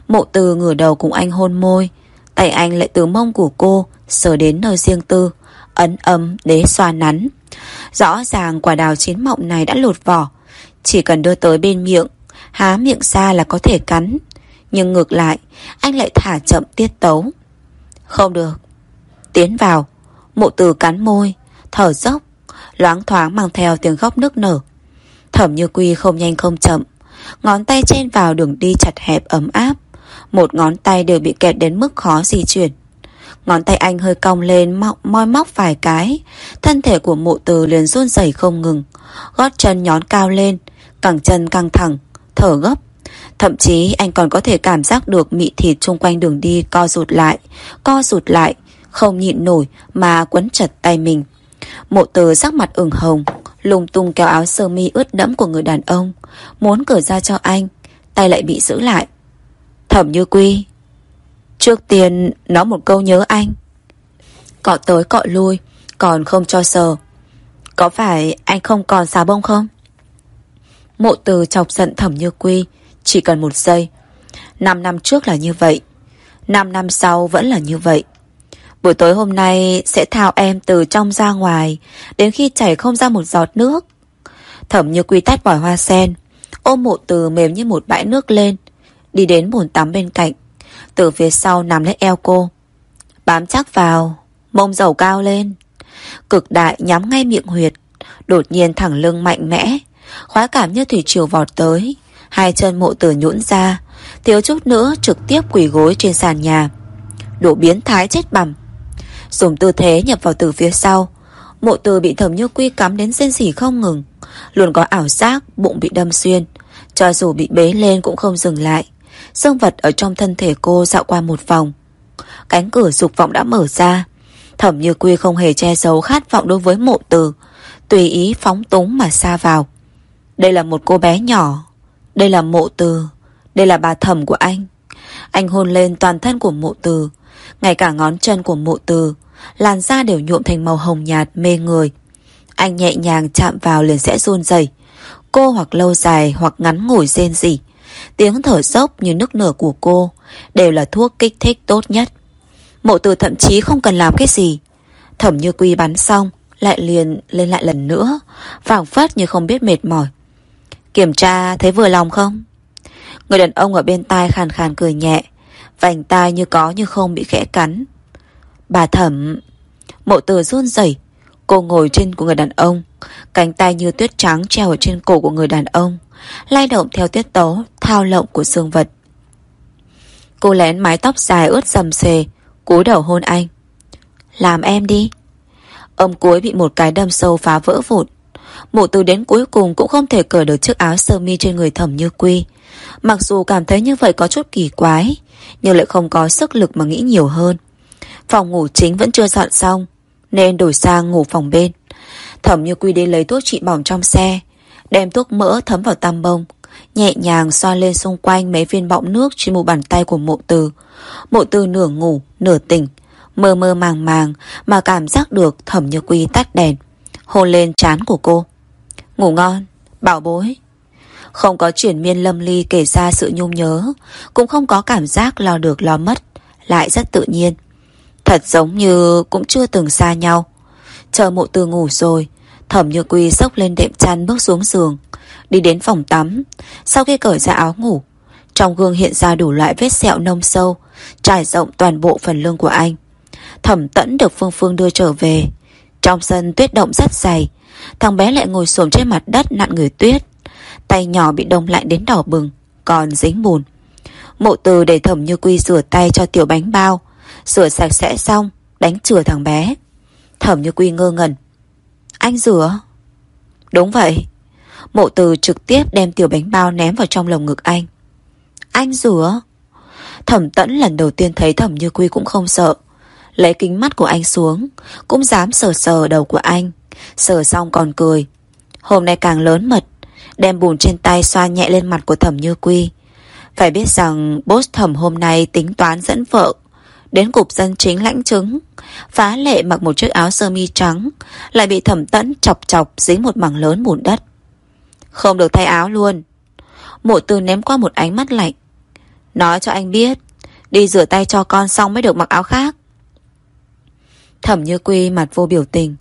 Mộ từ ngửa đầu cùng anh hôn môi, Tay anh lại từ mông của cô Sờ đến nơi riêng tư, Ấn ấm, đế xoa nắn. Rõ ràng quả đào chín mọng này đã lột vỏ, Chỉ cần đưa tới bên miệng, Há miệng ra là có thể cắn. Nhưng ngược lại Anh lại thả chậm tiết tấu. Không được. Tiến vào. Mộ từ cắn môi Thở dốc Loáng thoáng mang theo tiếng khóc nức nở. Thẩm như quy không nhanh không chậm Ngón tay chen vào đường đi chặt hẹp ấm áp. Một ngón tay đều bị kẹt đến mức khó di chuyển. Ngón tay anh hơi cong lên mọc, moi móc vài cái. Thân thể của mụ từ liền run rẩy không ngừng. Gót chân nhón cao lên Cẳng chân căng thẳng Thở gấp. Thậm chí, anh còn có thể cảm giác được mị thịt chung quanh đường đi co rụt lại, Co rụt lại, Không nhịn nổi mà quấn chặt tay mình. Mộ từ sắc mặt ửng hồng Lùng tung kéo áo sơ mi ướt đẫm của người đàn ông, Muốn cởi ra cho anh, Tay lại bị giữ lại. Thẩm như quy, Trước tiên nói một câu nhớ anh. Cọ tới cọ lui, Còn không cho sờ. Có phải anh không còn xà bông không? Mộ từ chọc giận thẩm như quy chỉ cần một giây. Năm năm trước là như vậy. Năm năm sau vẫn là như vậy. Buổi tối hôm nay sẽ thao em từ trong ra ngoài, Đến khi chảy không ra một giọt nước. Thẩm như quy tắt vòi hoa sen, Ôm mộ từ mềm như một bãi nước lên, Đi đến bồn tắm bên cạnh. Từ phía sau nằm lấy eo cô, Bám chắc vào, Mông dầu cao lên. Cực đại nhắm ngay miệng huyệt, Đột nhiên thẳng lưng mạnh mẽ, Khóa cảm như thủy triều vọt tới. Hai chân mộ tử nhũn ra, Thiếu chút nữa trực tiếp quỳ gối trên sàn nhà. Đổ biến thái chết bằm Dùng tư thế nhập vào từ phía sau, Mộ từ bị thẩm như quy cắm đến rên rỉ không ngừng. Luôn có ảo giác, Bụng bị đâm xuyên, Cho dù bị bế lên cũng không dừng lại. Dương vật ở trong thân thể cô dạo qua một vòng. Cánh cửa dục vọng đã mở ra. Thẩm như quy không hề che giấu khát vọng đối với mộ từ Tùy ý phóng túng mà xa vào. Đây là một cô bé nhỏ đây là mộ từ. Đây là bà thẩm của anh. Anh hôn lên toàn thân của mộ từ. Ngay cả ngón chân của mộ từ, Làn da đều nhuộm thành màu hồng nhạt, mê người. Anh nhẹ nhàng chạm vào liền sẽ run dày Cô hoặc lâu dài hoặc ngắn ngủi rên rỉ. Tiếng thở dốc như nước nở của cô Đều là thuốc kích thích tốt nhất. Mộ từ thậm chí không cần làm cái gì. Thẩm như quy bắn xong, Lại liền lên lại lần nữa, phảng phất như không biết mệt mỏi. Kiểm tra thấy vừa lòng không? Người đàn ông ở bên tai khàn khàn cười nhẹ, Vành tai như có như không bị khẽ cắn. Bà thẩm, Mộ tử run rẩy, Cô ngồi trên của người đàn ông, Cánh tay như tuyết trắng treo ở trên cổ của người đàn ông, Lay động theo tiết tấu Thao lộng của xương vật. Cô lén mái tóc dài ướt dầm xề, cúi đầu hôn anh. Làm em đi. Ông cuối bị một cái đâm sâu phá vỡ vụt Mộ từ đến cuối cùng cũng không thể cởi được chiếc áo sơ mi trên người thẩm như quy. Mặc dù cảm thấy như vậy có chút kỳ quái Nhưng lại không có sức lực mà nghĩ nhiều hơn. Phòng ngủ chính vẫn chưa dọn xong Nên đổi sang ngủ phòng bên. Thẩm như quy đi lấy thuốc trị bỏng trong xe Đem thuốc mỡ thấm vào tam bông Nhẹ nhàng xoa lên xung quanh mấy viên bọng nước trên một bàn tay của mộ từ. Mộ từ nửa ngủ, nửa tỉnh Mơ mơ màng màng Mà cảm giác được thẩm như quy tắt đèn. Hôn lên trán của cô Ngủ ngon, bảo bối không có chuyển miên lâm ly kể ra sự nhung nhớ Cũng không có cảm giác lo được lo mất Lại rất tự nhiên Thật giống như cũng chưa từng xa nhau Chờ mộ từ ngủ rồi Thẩm Như Quy sốc lên đệm chăn bước xuống giường, đi đến phòng tắm. Sau khi cởi ra áo ngủ, trong gương hiện ra đủ loại vết sẹo nông sâu, trải rộng toàn bộ phần lưng của anh. Thẩm Tẫn được Phương Phương đưa trở về. Trong sân tuyết động rất dày, thằng bé lại ngồi xổm trên mặt đất nặn người tuyết. Tay nhỏ bị đông lạnh đến đỏ bừng, còn dính bùn. Mộ từ để Thẩm Như Quy rửa tay cho tiểu bánh bao, rửa sạch sẽ xong, đánh chừa thằng bé. Thẩm Như Quy ngơ ngẩn. Anh rửa? Đúng vậy. Mộ từ trực tiếp đem tiểu bánh bao ném vào trong lồng ngực anh. Anh rửa? Thẩm tẫn lần đầu tiên thấy thẩm như quy cũng không sợ. Lấy kính mắt của anh xuống, cũng dám sờ sờ đầu của anh. Sờ xong còn cười. Hôm nay càng lớn mật, đem bùn trên tay xoa nhẹ lên mặt của thẩm như quy. Phải biết rằng boss thẩm hôm nay tính toán dẫn vợ đến cục dân chính lãnh chứng. Phá lệ mặc một chiếc áo sơ mi trắng, lại bị thẩm tẫn chọc chọc dính một mảng lớn bùn đất. Không được thay áo luôn. Mộ từ ném qua một ánh mắt lạnh. Nói cho anh biết, đi rửa tay cho con xong mới được mặc áo khác. Thẩm như quy mặt vô biểu tình.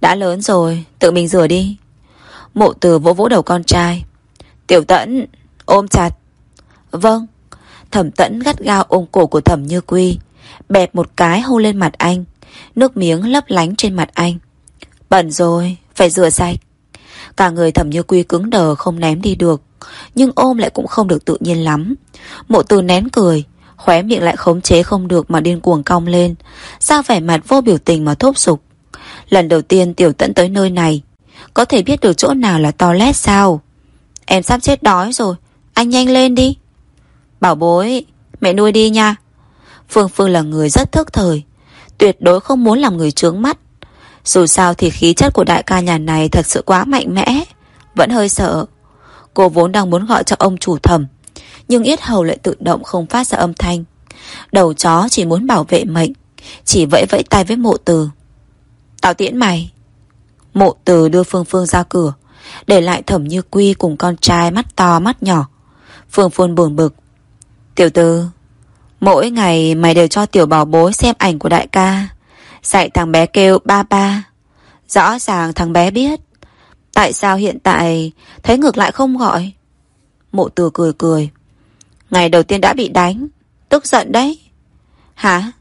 Đã lớn rồi, tự mình rửa đi. Mộ từ vỗ vỗ đầu con trai. Tiểu tẫn, ôm chặt. Vâng. Thẩm tẫn gắt gao ôm cổ của thẩm như quy. Bẹp một cái hôn lên mặt anh. Nước miếng lấp lánh trên mặt anh. Bẩn rồi, phải rửa sạch. Cả người thẩm như quy cứng đờ không ném đi được Nhưng ôm lại cũng không được tự nhiên lắm Mộ từ nén cười Khóe miệng lại khống chế không được mà điên cuồng cong lên Ra vẻ mặt vô biểu tình mà thốt giục Lần đầu tiên tiểu tẫn tới nơi này, Có thể biết được chỗ nào là toilet sao Em sắp chết đói rồi, Anh nhanh lên đi Bảo bối, Mẹ nuôi đi nha Phương Phương là người rất thức thời, Tuyệt đối không muốn làm người trướng mắt dù sao thì khí chất của đại ca nhà này thật sự quá mạnh mẽ. Vẫn hơi sợ. Cô vốn đang muốn gọi cho ông chủ thẩm. Nhưng yết hầu lại tự động không phát ra âm thanh. Đầu chó chỉ muốn bảo vệ mệnh. Chỉ vẫy vẫy tay với mộ từ. Tao tiễn mày. Mộ từ đưa Phương Phương ra cửa. Để lại thẩm như quy cùng con trai mắt to mắt nhỏ. Phương Phương buồn bực. Tiểu tư, mỗi ngày mày đều cho tiểu bảo bối xem ảnh của đại ca. Dạy thằng bé kêu ba ba Rõ ràng thằng bé biết Tại sao hiện tại Thấy ngược lại không gọi Mộ từ cười cười Ngày đầu tiên đã bị đánh. Tức giận đấy. Hả?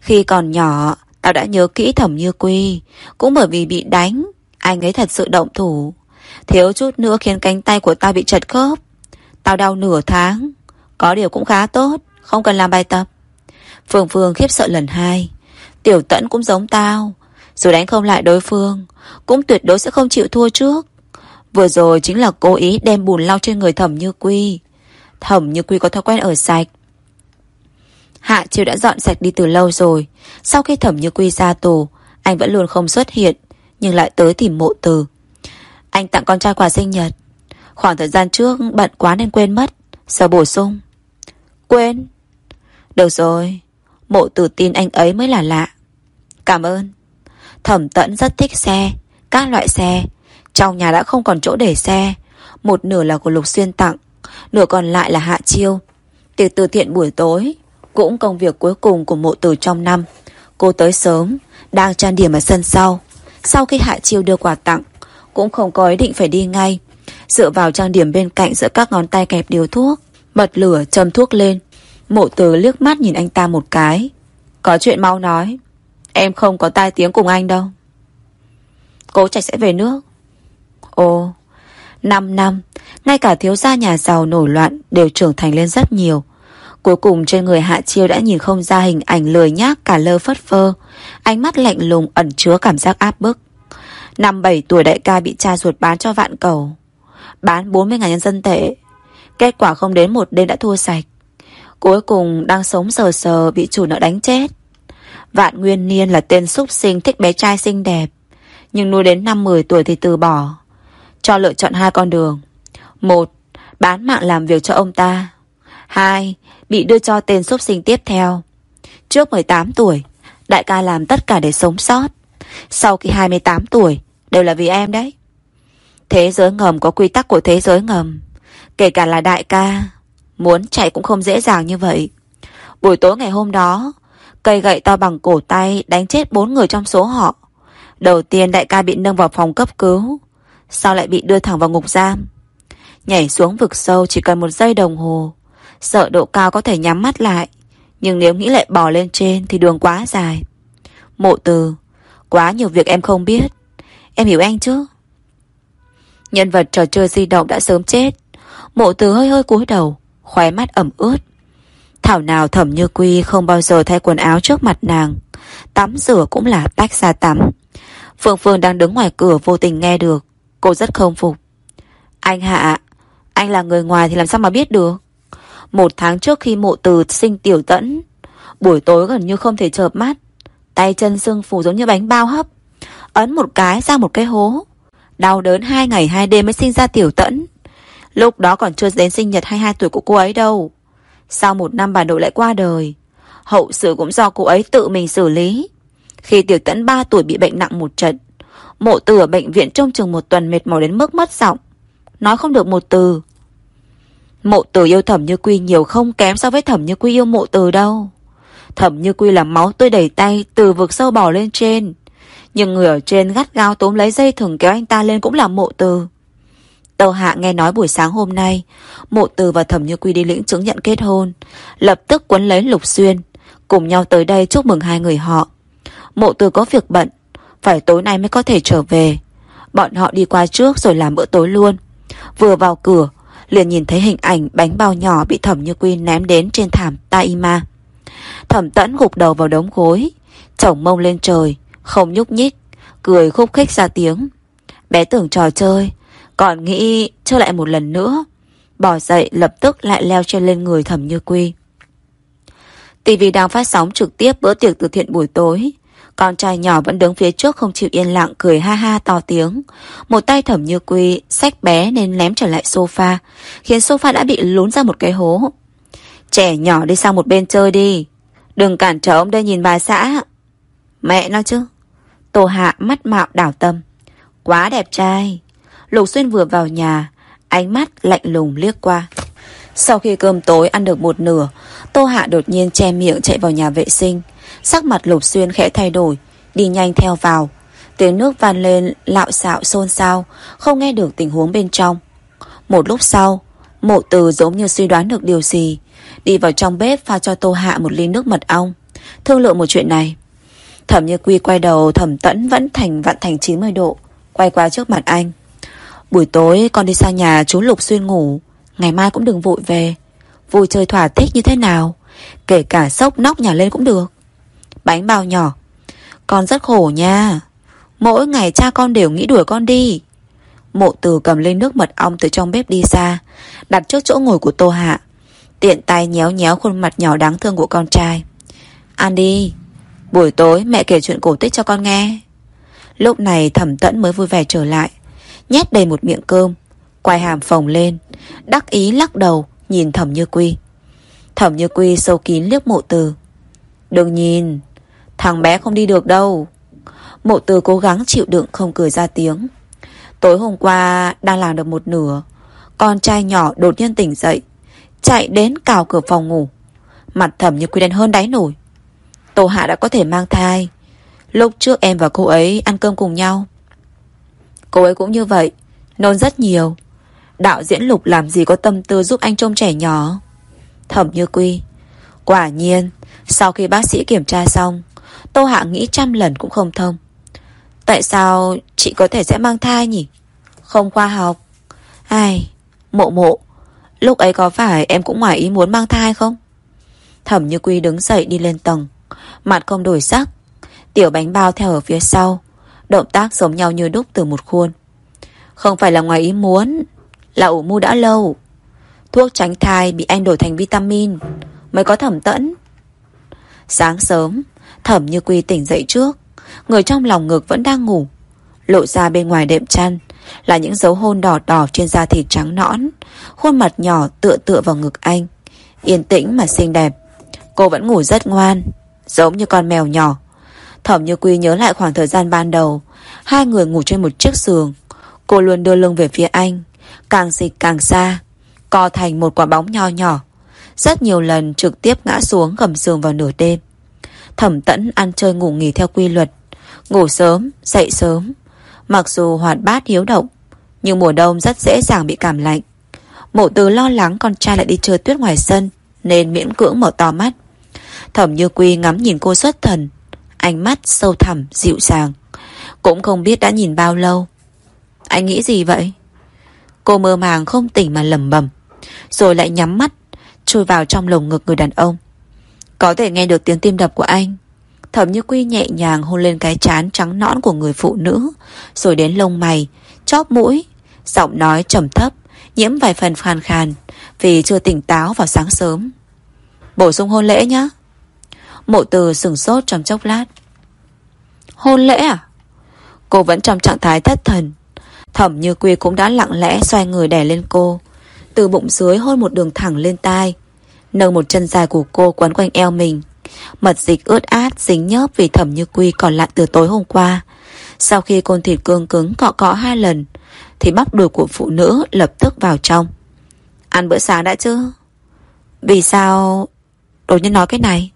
Khi còn nhỏ, Tao đã nhớ kỹ thẩm như quy. Cũng bởi vì bị đánh, Anh ấy thật sự động thủ. Thiếu chút nữa khiến cánh tay của tao bị chật khớp. Tao đau nửa tháng. Có điều cũng khá tốt, Không cần làm bài tập. Phương Phương khiếp sợ lần hai. Tiểu tẫn cũng giống tao. Dù đánh không lại đối phương, Cũng tuyệt đối sẽ không chịu thua trước. Vừa rồi chính là cố ý đem bùn lau trên người thẩm như quy. Thẩm như quy có thói quen ở sạch. Hạ chiêu đã dọn sạch đi từ lâu rồi. Sau khi thẩm như quy ra tù Anh vẫn luôn không xuất hiện Nhưng lại tới tìm mộ từ. Anh tặng con trai quà sinh nhật. Khoảng thời gian trước bận quá nên quên mất. Giờ bổ sung. Quên. Được rồi. Mộ từ tin anh ấy mới là lạ. Cảm ơn. Thẩm tẫn rất thích xe, các loại xe. Trong nhà đã không còn chỗ để xe. Một nửa là của Lục Xuyên tặng, nửa còn lại là Hạ Chiêu. Tiệc từ thiện buổi tối, cũng công việc cuối cùng của mộ tử trong năm. Cô tới sớm, đang trang điểm ở sân sau. Sau khi Hạ Chiêu đưa quà tặng, cũng không có ý định phải đi ngay. Dựa vào trang điểm bên cạnh giữa các ngón tay kẹp điều thuốc, bật lửa châm thuốc lên. Mộ tử liếc mắt nhìn anh ta một cái. Có chuyện mau nói. Em không có tai tiếng cùng anh đâu Cố trạch sẽ về nước Ồ 5 năm ngay cả thiếu gia nhà giàu nổi loạn Đều trưởng thành lên rất nhiều. Cuối cùng trên người Hạ Chiêu đã nhìn không ra hình ảnh lười nhác cả lơ phất phơ. Ánh mắt lạnh lùng ẩn chứa cảm giác áp bức. Năm 7 tuổi đại ca bị cha ruột bán cho vạn cầu. Bán 40 ngàn nhân dân tệ. Kết quả không đến một đêm đã thua sạch. Cuối cùng đang sống sờ sờ bị chủ nợ đánh chết. Vạn Nguyên Niên là tên súc sinh thích bé trai xinh đẹp. Nhưng nuôi đến năm 10 tuổi thì từ bỏ. Cho lựa chọn hai con đường. Một, bán mạng làm việc cho ông ta. Hai, bị đưa cho tên xúc sinh tiếp theo. Trước 18 tuổi, đại ca làm tất cả để sống sót. Sau khi 28 tuổi, đều là vì em đấy. Thế giới ngầm có quy tắc của thế giới ngầm. Kể cả là đại ca, muốn chạy cũng không dễ dàng như vậy. Buổi tối ngày hôm đó, Cây gậy to bằng cổ tay đánh chết bốn người trong số họ. Đầu tiên đại ca bị nâng vào phòng cấp cứu Sau lại bị đưa thẳng vào ngục giam Nhảy xuống vực sâu chỉ cần một giây đồng hồ. Sợ độ cao có thể nhắm mắt lại, Nhưng nếu nghĩ lại bò lên trên Thì đường quá dài. Mộ từ, Quá nhiều việc em không biết. Em hiểu anh chứ? Nhân vật trò chơi di động đã sớm chết. Mộ từ hơi hơi cúi đầu, Khóe mắt ẩm ướt. Thảo nào thẩm như quy không bao giờ thay quần áo trước mặt nàng. Tắm rửa cũng là tách ra tắm. Phương Phương đang đứng ngoài cửa vô tình nghe được. Cô rất không phục. Anh Hạ anh là người ngoài thì làm sao mà biết được? Một tháng trước khi mộ từ sinh tiểu tẫn, Buổi tối gần như không thể chợp mắt. Tay chân sưng phù giống như bánh bao hấp. Ấn một cái ra một cái hố. Đau đớn hai ngày hai đêm mới sinh ra tiểu tẫn. Lúc đó còn chưa đến sinh nhật 22 tuổi của cô ấy đâu. Sau một năm bà nội lại qua đời. Hậu sự cũng do cô ấy tự mình xử lý. Khi tiểu tẫn 3 tuổi bị bệnh nặng một trận, Mộ tử ở bệnh viện trong chừng một tuần mệt mỏi đến mức mất giọng. Nói không được một từ. Mộ từ yêu thẩm như quy nhiều không kém so với thẩm như quy yêu mộ từ đâu. Thẩm như quy là máu tươi đầy tay, Từ vực sâu bò lên trên. Nhưng người ở trên gắt gao tóm lấy dây thừng kéo anh ta lên cũng là mộ từ Tâu Hạ nghe nói buổi sáng hôm nay, Mộ từ và Thẩm Như Quy đi lĩnh chứng nhận kết hôn, Lập tức quấn lấy Lục Xuyên, Cùng nhau tới đây chúc mừng hai người họ. Mộ từ có việc bận, Phải tối nay mới có thể trở về. Bọn họ đi qua trước rồi làm bữa tối luôn. Vừa vào cửa, Liền nhìn thấy hình ảnh bánh bao nhỏ Bị Thẩm Như Quy ném đến trên thảm Taima. Thẩm tẫn gục đầu vào đống gối, Chồng mông lên trời, Không nhúc nhích, Cười khúc khích ra tiếng. Bé tưởng trò chơi, Còn nghĩ chơi lại một lần nữa, Bỏ dậy lập tức lại leo trên lên người thẩm như quy. TV đang phát sóng trực tiếp bữa tiệc từ thiện buổi tối. Con trai nhỏ vẫn đứng phía trước không chịu yên lặng cười ha ha to tiếng. Một tay thẩm như quy sách bé nên ném trở lại sofa, Khiến sofa đã bị lún ra một cái hố. Trẻ nhỏ đi sang một bên chơi đi. Đừng cản trở ông đây nhìn bà xã. Mẹ nó chứ. Tô Hạ mắt mạo đảo tâm. Quá đẹp trai. Lục Xuyên vừa vào nhà, Ánh mắt lạnh lùng liếc qua. Sau khi cơm tối ăn được một nửa, Tô Hạ đột nhiên che miệng chạy vào nhà vệ sinh. Sắc mặt Lục Xuyên khẽ thay đổi, Đi nhanh theo vào. Tiếng nước van lên, lạo xạo, xôn xao, Không nghe được tình huống bên trong. Một lúc sau, Mộ từ giống như suy đoán được điều gì, Đi vào trong bếp pha cho Tô Hạ một ly nước mật ong. Thương lượng một chuyện này. Thẩm như quy quay đầu thẩm tẫn vẫn thành vạn thành 90 độ, Quay qua trước mặt anh. Buổi tối con đi sang nhà chú Lục Xuyên ngủ, Ngày mai cũng đừng vội về. Vui chơi thỏa thích như thế nào, Kể cả sốc nóc nhà lên cũng được. Bánh bao nhỏ. Con rất khổ nha. Mỗi ngày cha con đều nghĩ đuổi con đi. Mộ từ cầm lên nước mật ong từ trong bếp đi ra, Đặt trước chỗ ngồi của Tô Hạ, Tiện tay nhéo nhéo khuôn mặt nhỏ đáng thương của con trai. Ăn đi, Buổi tối mẹ kể chuyện cổ tích cho con nghe. Lúc này thẩm tẫn mới vui vẻ trở lại, Nhét đầy một miệng cơm Quay hàm phồng lên, Đắc ý lắc đầu, nhìn thẩm như quy. Thẩm như quy sâu kín liếc mộ từ. Đừng nhìn Thằng bé không đi được đâu. Mộ từ cố gắng chịu đựng không cười ra tiếng. Tối hôm qua Đang làm được một nửa, Con trai nhỏ đột nhiên tỉnh dậy, Chạy đến cào cửa phòng ngủ. Mặt thẩm như quy đen hơn đáy nổi. Tô Hạ đã có thể mang thai. Lúc trước em và cô ấy ăn cơm cùng nhau. Cô ấy cũng như vậy, Nôn rất nhiều. Đạo diễn lục làm gì có tâm tư giúp anh trông trẻ nhỏ? Thẩm như quy, Quả nhiên, Sau khi bác sĩ kiểm tra xong Tô Hạ nghĩ trăm lần cũng không thông. Tại sao chị có thể sẽ mang thai nhỉ? Không khoa học. Ai, Mộ mộ, Lúc ấy có phải em cũng ngoài ý muốn mang thai không? Thẩm như quy đứng dậy đi lên tầng, Mặt không đổi sắc. Tiểu bánh bao theo ở phía sau, Động tác giống nhau như đúc từ một khuôn. Không phải là ngoài ý muốn, Là ủ mu đã lâu. Thuốc tránh thai bị anh đổi thành vitamin, Mới có thẩm tẫn. Sáng sớm Thẩm như quy tỉnh dậy trước. Người trong lòng ngực vẫn đang ngủ. Lộ ra bên ngoài đệm chăn, Là những dấu hôn đỏ đỏ trên da thịt trắng nõn. Khuôn mặt nhỏ tựa tựa vào ngực anh. Yên tĩnh mà xinh đẹp. Cô vẫn ngủ rất ngoan, Giống như con mèo nhỏ. Thẩm Như Quy nhớ lại khoảng thời gian ban đầu, Hai người ngủ trên một chiếc giường. Cô luôn đưa lưng về phía anh, Càng dịch càng xa, Co thành một quả bóng nho nhỏ. Rất nhiều lần trực tiếp ngã xuống gầm giường vào nửa đêm. Thẩm tẫn ăn chơi ngủ nghỉ theo quy luật. Ngủ sớm, dậy sớm. Mặc dù hoạt bát hiếu động Nhưng mùa đông rất dễ dàng bị cảm lạnh. Mộ từ lo lắng con trai lại đi chơi tuyết ngoài sân Nên miễn cưỡng mở to mắt. Thẩm Như Quy ngắm nhìn cô xuất thần Ánh mắt sâu thẳm, dịu dàng. Cũng không biết đã nhìn bao lâu. Anh nghĩ gì vậy? Cô mơ màng không tỉnh mà lầm bầm Rồi lại nhắm mắt chui vào trong lồng ngực người đàn ông. Có thể nghe được tiếng tim đập của anh. Thẩm Như Quy nhẹ nhàng hôn lên cái trán trắng nõn của người phụ nữ, Rồi đến lông mày, Chóp mũi, Giọng nói trầm thấp, Nhiễm vài phần khàn khàn, Vì chưa tỉnh táo vào sáng sớm. Bổ sung hôn lễ nhé Mộ từ sừng sốt trong chốc lát. Hôn lễ à? Cô vẫn trong trạng thái thất thần. Thẩm như quy cũng đã lặng lẽ xoay người đè lên cô. Từ bụng dưới hôn một đường thẳng lên tai Nâng một chân dài của cô quấn quanh eo mình. Mật dịch ướt át, dính nhớp vì thẩm như quy còn lại từ tối hôm qua. Sau khi côn thịt cương cứng cọ cọ hai lần, Thì bắp đùi của phụ nữ lập tức vào trong. Ăn bữa sáng đã chứ Vì sao? Đột nhiên nói cái này.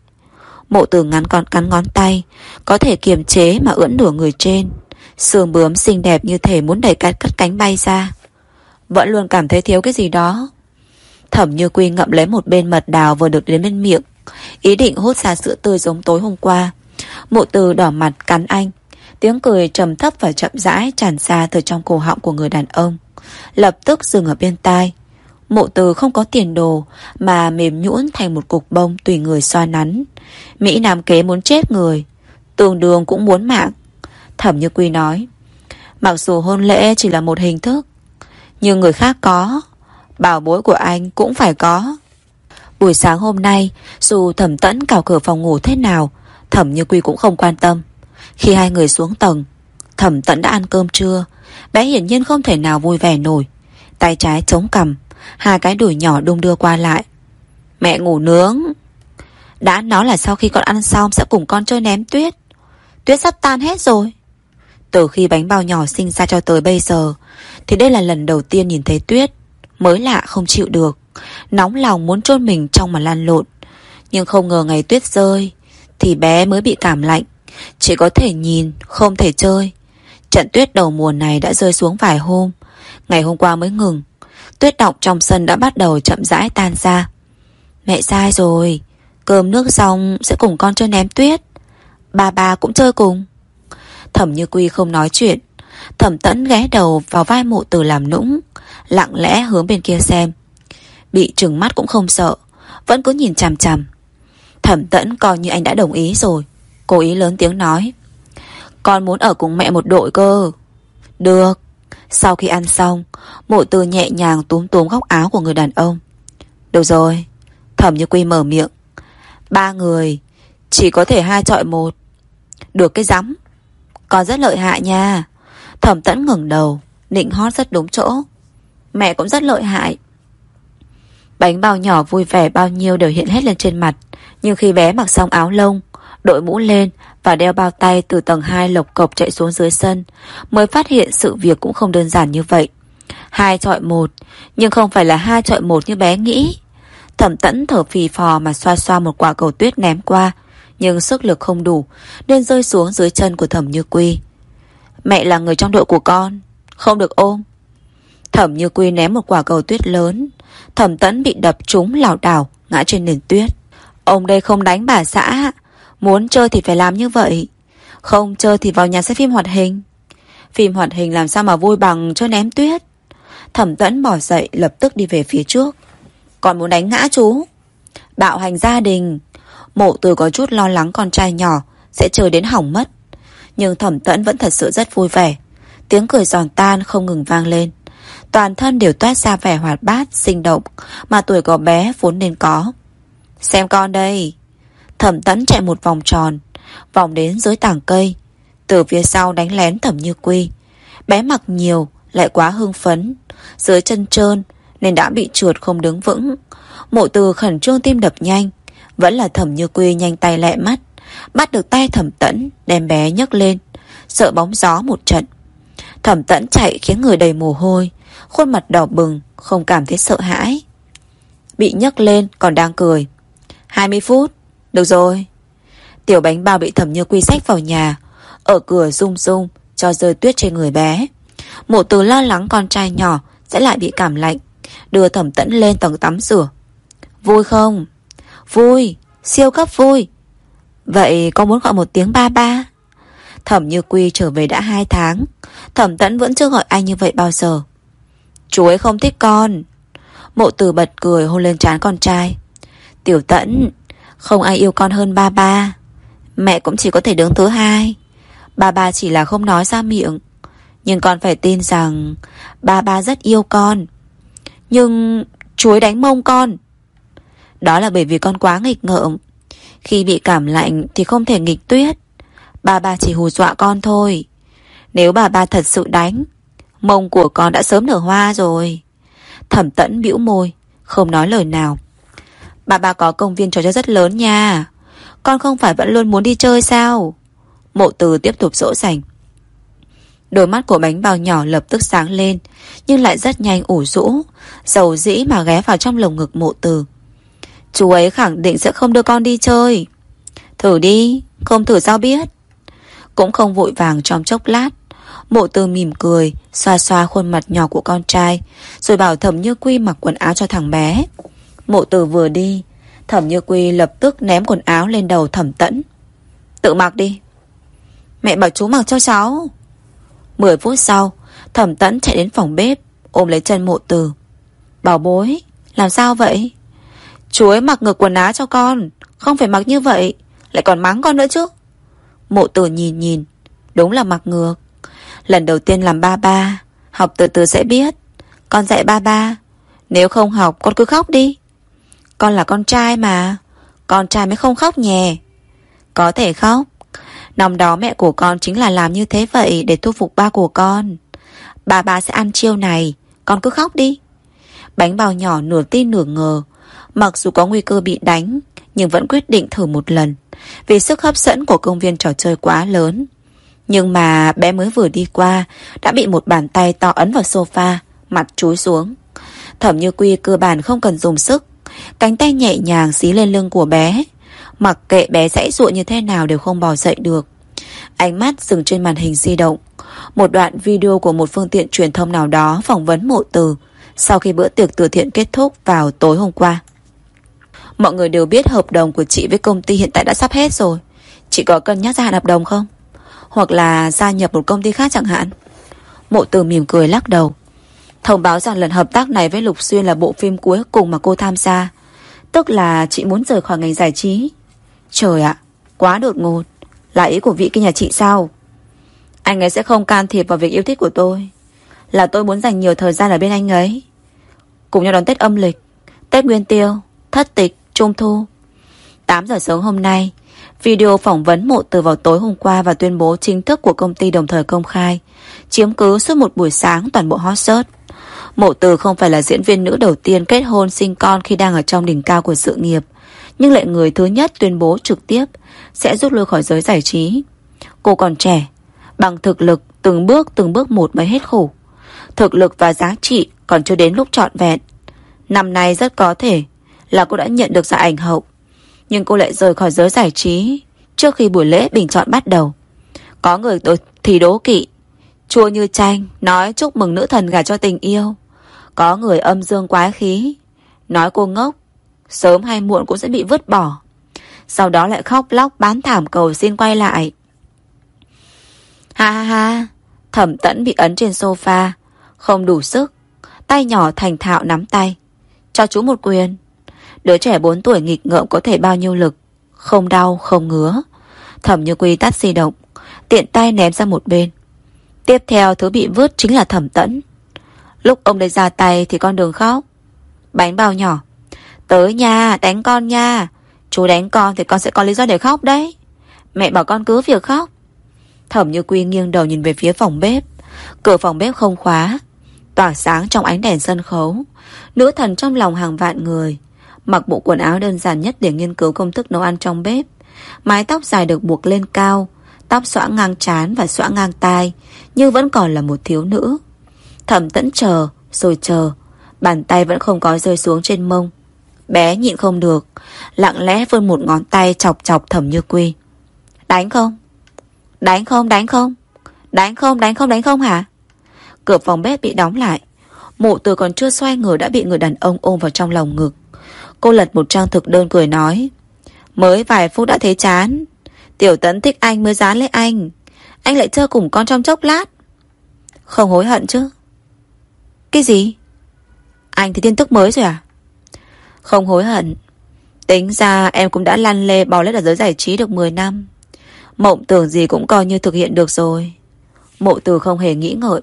Mộ tử ngắn còn cắn ngón tay, Có thể kiềm chế mà ưỡn nửa người trên. Sườn bướm xinh đẹp như thể muốn đẩy cắt cắt cánh bay ra. Vẫn luôn cảm thấy thiếu cái gì đó. Thẩm như quy ngậm lấy một bên mật đào vừa được đến bên miệng. Ý định hút ra sữa tươi giống tối hôm qua. Mộ từ đỏ mặt cắn anh. Tiếng cười trầm thấp và chậm rãi tràn ra từ trong cổ họng của người đàn ông. Lập tức dừng ở bên tai. Mộ từ không có tiền đồ, Mà mềm nhũn thành một cục bông Tùy người xoa nắn. Mỹ Nam kế muốn chết người Tường đường cũng muốn mạng. Thẩm Như Quy nói, Mặc dù hôn lễ chỉ là một hình thức, Nhưng người khác có. Bảo bối của anh cũng phải có. Buổi sáng hôm nay, Dù thẩm tẫn cào cửa phòng ngủ thế nào, Thẩm Như Quy cũng không quan tâm. Khi hai người xuống tầng, Thẩm tẫn đã ăn cơm trưa, Bé hiển nhiên không thể nào vui vẻ nổi. Tay trái chống cầm Hai cái đùi nhỏ đung đưa qua lại. Mẹ ngủ nướng. Đã nói là sau khi con ăn xong Sẽ cùng con chơi ném tuyết. Tuyết sắp tan hết rồi. Từ khi bánh bao nhỏ sinh ra cho tới bây giờ, Thì đây là lần đầu tiên nhìn thấy tuyết. Mới lạ không chịu được. Nóng lòng muốn chôn mình trong mà lan lộn. Nhưng không ngờ ngày tuyết rơi, Thì bé mới bị cảm lạnh. Chỉ có thể nhìn, Không thể chơi. Trận tuyết đầu mùa này đã rơi xuống vài hôm. Ngày hôm qua mới ngừng. Tuyết động trong sân đã bắt đầu chậm rãi tan ra. Mẹ sai rồi. Cơm nước xong sẽ cùng con chơi ném tuyết. Ba ba cũng chơi cùng. Thẩm Như Quy không nói chuyện. Thẩm Tẫn ghé đầu vào vai mụ từ làm nũng. Lặng lẽ hướng bên kia xem. Bị trừng mắt cũng không sợ, Vẫn cứ nhìn chằm chằm. Thẩm Tẫn coi như anh đã đồng ý rồi, Cố ý lớn tiếng nói. Con muốn ở cùng mẹ một đội cơ. Được, Sau khi ăn xong, Mộ từ nhẹ nhàng túm túm góc áo của người đàn ông. Được rồi, Thẩm Như Quy mở miệng. Ba người, Chỉ có thể hai chọi một. Được cái rắm, Con rất lợi hại nha. Thẩm tẫn ngừng đầu Định hót rất đúng chỗ. Mẹ cũng rất lợi hại. Bánh bao nhỏ vui vẻ bao nhiêu đều hiện hết lên trên mặt, Nhưng khi bé mặc xong áo lông, Đội mũ lên Và đeo bao tay từ tầng 2 lộc cộc chạy xuống dưới sân, Mới phát hiện sự việc cũng không đơn giản như vậy. Hai chọi một, Nhưng không phải là hai chọi một như bé nghĩ. Thẩm tẫn thở phì phò mà xoa xoa một quả cầu tuyết ném qua, Nhưng sức lực không đủ Nên rơi xuống dưới chân của thẩm như quy. Mẹ là người trong đội của con, Không được ôm. Thẩm như quy ném một quả cầu tuyết lớn. Thẩm tẫn bị đập trúng lảo đảo, Ngã trên nền tuyết. Ông đây không đánh bà xã. Muốn chơi thì phải làm như vậy. Không chơi thì vào nhà xem phim hoạt hình. Phim hoạt hình làm sao mà vui bằng chơi ném tuyết. Thẩm tẫn bỏ dậy, lập tức đi về phía trước. Còn muốn đánh ngã chú? Bạo hành gia đình. Mộ từ có chút lo lắng con trai nhỏ, Sẽ chơi đến hỏng mất. Nhưng thẩm tẫn vẫn thật sự rất vui vẻ. Tiếng cười giòn tan, không ngừng vang lên. Toàn thân đều toát ra vẻ hoạt bát, sinh động Mà tuổi của bé vốn nên có. Xem con đây. Thẩm tấn chạy một vòng tròn Vòng đến dưới tảng cây. Từ phía sau đánh lén thẩm như quy. Bé mặc nhiều lại quá hưng phấn. Dưới chân trơn Nên đã bị trượt không đứng vững. Mộ từ khẩn trương tim đập nhanh. Vẫn là thẩm như quy nhanh tay lẹ mắt. Bắt được tay thẩm tẫn Đem bé nhấc lên. Sợ bóng gió một trận. Thẩm tẫn chạy khiến người đầy mồ hôi. Khuôn mặt đỏ bừng Không cảm thấy sợ hãi. Bị nhấc lên còn đang cười. 20 phút Được rồi. Tiểu bánh bao bị thẩm như quy sách vào nhà Ở cửa rung rung Cho rơi tuyết trên người bé. Mộ từ lo lắng con trai nhỏ Sẽ lại bị cảm lạnh Đưa thẩm tẫn lên tầng tắm rửa. Vui không? Vui, siêu cấp vui. Vậy con muốn gọi một tiếng ba ba? Thẩm Như Quy trở về đã 2 tháng Thẩm Tẫn vẫn chưa gọi anh như vậy bao giờ. Chú ấy không thích con. Mộ tử bật cười hôn lên trán con trai. Tiểu Tẫn, Không ai yêu con hơn ba ba. Mẹ cũng chỉ có thể đứng thứ hai. Ba ba chỉ là không nói ra miệng. Nhưng con phải tin rằng Ba ba rất yêu con. Nhưng chú ấy đánh mông con. Đó là bởi vì con quá nghịch ngợm. Khi bị cảm lạnh Thì không thể nghịch tuyết. Ba ba chỉ hù dọa con thôi. Nếu bà ba thật sự đánh Mông của con đã sớm nở hoa rồi. Thẩm tẫn bĩu môi, Không nói lời nào. Bà bà có công viên trò chơi rất lớn nha. Con không phải vẫn luôn muốn đi chơi sao? Mộ từ tiếp tục dỗ dành. Đôi mắt của bánh bao nhỏ lập tức sáng lên, Nhưng lại rất nhanh ủ rũ, Dầu dĩ mà ghé vào trong lồng ngực mộ từ. Chú ấy khẳng định sẽ không đưa con đi chơi. Thử đi, Không thử sao biết. Cũng không vội vàng trong chốc lát Mộ từ mỉm cười, Xoa xoa khuôn mặt nhỏ của con trai, Rồi bảo thẩm như quy mặc quần áo cho thằng bé. Mộ từ vừa đi, Thẩm như quy lập tức ném quần áo lên đầu thẩm tẫn. Tự mặc đi. Mẹ bảo chú mặc cho cháu. Mười phút sau, Thẩm tẫn chạy đến phòng bếp, Ôm lấy chân mộ từ Bảo bối, Làm sao vậy? Chú ấy mặc ngược quần áo cho con, Không phải mặc như vậy, Lại còn mắng con nữa chứ. Mộ tử nhìn nhìn, Đúng là mặc ngược. Lần đầu tiên làm ba ba. Học từ từ sẽ biết. Con dạy ba ba. Nếu không học, con cứ khóc đi. Con là con trai mà. Con trai mới không khóc nhè. Có thể khóc. Năm đó mẹ của con chính là làm như thế vậy Để thu phục ba của con. Ba ba sẽ ăn chiêu này. Con cứ khóc đi. Bánh bao nhỏ nửa tin nửa ngờ. Mặc dù có nguy cơ bị đánh, Nhưng vẫn quyết định thử một lần. Vì sức hấp dẫn của công viên trò chơi quá lớn. Nhưng mà bé mới vừa đi qua đã bị một bàn tay to ấn vào sofa, mặt chúi xuống. Thẩm Như Quy cơ bản không cần dùng sức, cánh tay nhẹ nhàng xí lên lưng của bé. Mặc kệ bé dãy dụa như thế nào đều không bò dậy được. Ánh mắt dừng trên màn hình di động. Một đoạn video của một phương tiện truyền thông nào đó phỏng vấn mộ từ sau khi bữa tiệc từ thiện kết thúc vào tối hôm qua. Mọi người đều biết hợp đồng của chị với công ty hiện tại đã sắp hết rồi. Chị có cân nhắc gia hạn hợp đồng không? Hoặc là gia nhập một công ty khác chẳng hạn? Mộ từ mỉm cười lắc đầu. Thông báo rằng lần hợp tác này với Lục Xuyên là bộ phim cuối cùng mà cô tham gia. Tức là chị muốn rời khỏi ngành giải trí. Trời ạ, quá đột ngột. Là ý của vị kia nhà chị sao? Anh ấy sẽ không can thiệp vào việc yêu thích của tôi. Là tôi muốn dành nhiều thời gian ở bên anh ấy. Cùng nhau đón Tết âm lịch, Tết Nguyên Tiêu, Thất Tịch, Trung Thu 8 giờ sớm hôm nay Video phỏng vấn mộ từ vào tối hôm qua Và tuyên bố chính thức của công ty đồng thời công khai. Chiếm cứ suốt một buổi sáng Toàn bộ hot search. Mộ từ không phải là diễn viên nữ đầu tiên Kết hôn sinh con khi đang ở trong đỉnh cao của sự nghiệp, Nhưng lại người thứ nhất tuyên bố trực tiếp Sẽ rút lui khỏi giới giải trí. Cô còn trẻ, Bằng thực lực từng bước từng bước một mới hết khổ. Thực lực và giá trị còn chưa đến lúc trọn vẹn. Năm nay rất có thể là cô đã nhận được giải ảnh hậu. Nhưng cô lại rời khỏi giới giải trí trước khi buổi lễ bình chọn bắt đầu. Có người thì đố kỵ, chua như chanh, nói chúc mừng nữ thần gả cho tình yêu. Có người âm dương quái khí, nói cô ngốc, sớm hay muộn cũng sẽ bị vứt bỏ. Sau đó lại khóc lóc bán thảm cầu xin quay lại. Ha ha ha, thẩm tẫn bị ấn trên sofa, không đủ sức, tay nhỏ thành thạo nắm tay. Cho chú một quyền. Đứa trẻ 4 tuổi nghịch ngợm có thể bao nhiêu lực? Không đau, không ngứa. Thẩm như quy tắt di động Tiện tay ném ra một bên. Tiếp theo thứ bị vứt chính là thẩm tẫn. Lúc ông đây ra tay thì con đừng khóc. Bánh bao nhỏ. Tới nhà, đánh con nha. Chú đánh con thì con sẽ có lý do để khóc đấy. Mẹ bảo con cứ việc khóc. Thẩm như quy nghiêng đầu nhìn về phía phòng bếp. Cửa phòng bếp không khóa. Tỏa sáng trong ánh đèn sân khấu. Nữ thần trong lòng hàng vạn người. Mặc bộ quần áo đơn giản nhất để nghiên cứu công thức nấu ăn trong bếp. Mái tóc dài được buộc lên cao, Tóc xõa ngang trán và xõa ngang tai Nhưng vẫn còn là một thiếu nữ. Thẩm tẫn chờ, Rồi chờ. Bàn tay vẫn không có rơi xuống trên mông. Bé nhịn không được, Lặng lẽ vươn một ngón tay chọc chọc thẩm như quy. Đánh không? Đánh không đánh không? Đánh không đánh không đánh không hả? Cửa phòng bếp bị đóng lại. Mụ từ còn chưa xoay người đã bị người đàn ông ôm vào trong lòng ngực. Cô lật một trang thực đơn cười nói, Mới vài phút đã thấy chán. Tiểu tấn thích anh mới dán lấy anh. Anh lại chơi cùng con trong chốc lát. Không hối hận chứ. Cái gì? Anh thì tin tức mới rồi à? Không hối hận. Tính ra em cũng đã lăn lê bò lết ở giới giải trí được 10 năm. Mộng tưởng gì cũng coi như thực hiện được rồi. Mộ từ không hề nghĩ ngợi.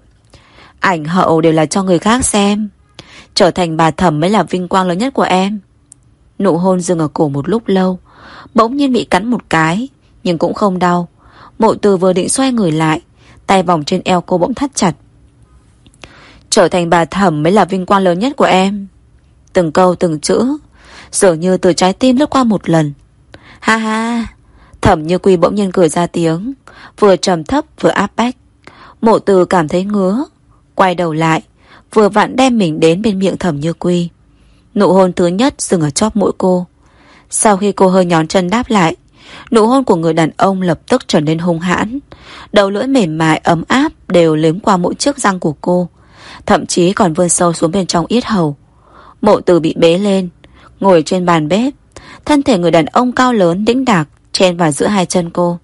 Ảnh hậu đều là cho người khác xem. Trở thành bà thẩm mới là vinh quang lớn nhất của em. Nụ hôn dừng ở cổ một lúc lâu. Bỗng nhiên bị cắn một cái, Nhưng cũng không đau. Mộ từ vừa định xoay người lại, Tay vòng trên eo cô bỗng thắt chặt. Trở thành bà thẩm mới là vinh quang lớn nhất của em. Từng câu, từng chữ, Dường như từ trái tim lướt qua một lần. Ha ha, Thẩm như quy bỗng nhiên cười ra tiếng, Vừa trầm thấp, vừa áp bách. Mộ từ cảm thấy ngứa, Quay đầu lại, Vừa vặn đem mình đến bên miệng thẩm như quy Nụ hôn thứ nhất dừng ở chóp mũi cô. Sau khi cô hơi nhón chân đáp lại, Nụ hôn của người đàn ông lập tức trở nên hung hãn. Đầu lưỡi mềm mại, ấm áp Đều liếm qua mũi trước răng của cô, Thậm chí còn vươn sâu xuống bên trong yết hầu. Mộ từ bị bế lên, Ngồi trên bàn bếp, Thân thể người đàn ông cao lớn, đĩnh đạc, Chen vào giữa hai chân cô.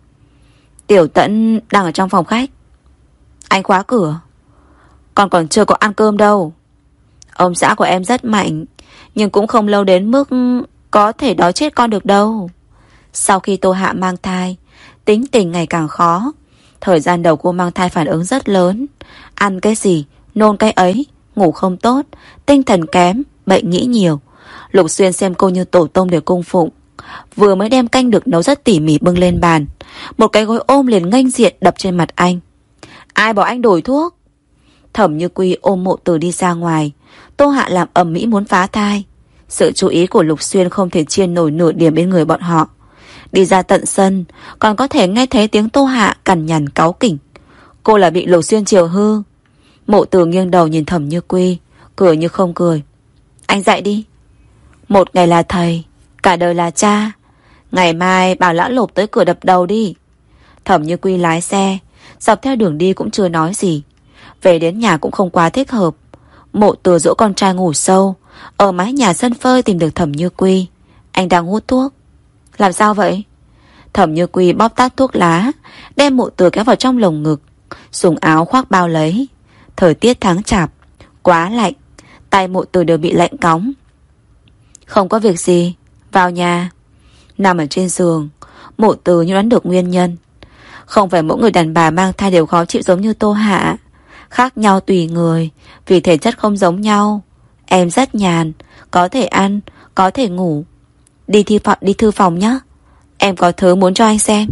Tiểu tẫn đang ở trong phòng khách. Anh khóa cửa. Con còn chưa có ăn cơm đâu. Ông xã của em rất mạnh nhưng cũng không lâu đến mức Có thể đói chết con được đâu. Sau khi Tô Hạ mang thai Tính tình ngày càng khó. Thời gian đầu cô mang thai phản ứng rất lớn. Ăn cái gì, nôn cái ấy Ngủ không tốt, tinh thần kém Bệnh nghĩ nhiều. Lục Xuyên xem cô như tổ tông để cung phụng. Vừa mới đem canh được nấu rất tỉ mỉ bưng lên bàn. Một cái gối ôm liền nghênh diện đập trên mặt anh. Ai bảo anh đổi thuốc? Thẩm như quy ôm mộ từ đi ra ngoài. Tô Hạ làm ầm mỹ muốn phá thai. Sự chú ý của Lục Xuyên không thể chiên nổi nửa điểm bên người bọn họ. Đi ra tận sân, Còn có thể nghe thấy tiếng Tô Hạ cằn nhằn cáu kỉnh. Cô là bị Lục Xuyên chiều hư. Mộ từ nghiêng đầu nhìn thẩm như quy, Cười như không cười. Anh dạy đi. Một ngày là thầy, Cả đời là cha. Ngày mai bảo lão lục tới cửa đập đầu đi. Thẩm như quy lái xe, Dọc theo đường đi cũng chưa nói gì. Về đến nhà cũng không quá thích hợp. Mộ từ dỗ con trai ngủ sâu. Ở mái nhà sân phơi tìm được thẩm như quy. Anh đang hút thuốc. Làm sao vậy? Thẩm như quy bóp tát thuốc lá, Đem mộ từ kéo vào trong lồng ngực, Dùng áo khoác bao lấy. Thời tiết tháng chạp, Quá lạnh, Tay mộ từ đều bị lạnh cóng. Không có việc gì, vào nhà. Nằm ở trên giường, Mộ từ như đoán được nguyên nhân. Không phải mỗi người đàn bà mang thai đều khó chịu giống như Tô Hạ. Khác nhau tùy người Vì thể chất không giống nhau. Em rất nhàn Có thể ăn, có thể ngủ. Đi, thi phòng, đi thư phòng nhé Em có thứ muốn cho anh xem.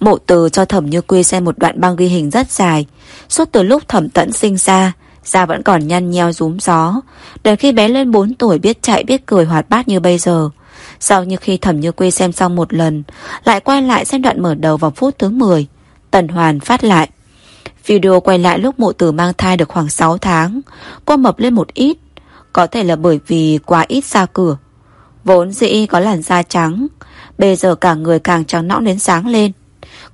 Mộ từ cho thẩm như quy xem một đoạn băng ghi hình rất dài. Suốt từ lúc thẩm tẫn sinh ra Da vẫn còn nhăn nheo rúm gió. Đến khi bé lên 4 tuổi biết chạy biết cười hoạt bát như bây giờ. Sau như khi thẩm như quy xem xong một lần Lại quay lại xem đoạn mở đầu vào phút thứ 10 Tần Hoàn phát lại. Video quay lại lúc mộ tử mang thai được khoảng 6 tháng. Cô mập lên một ít. Có thể là bởi vì quá ít ra cửa. Vốn dĩ có làn da trắng. Bây giờ cả người càng trắng nõn đến sáng lên.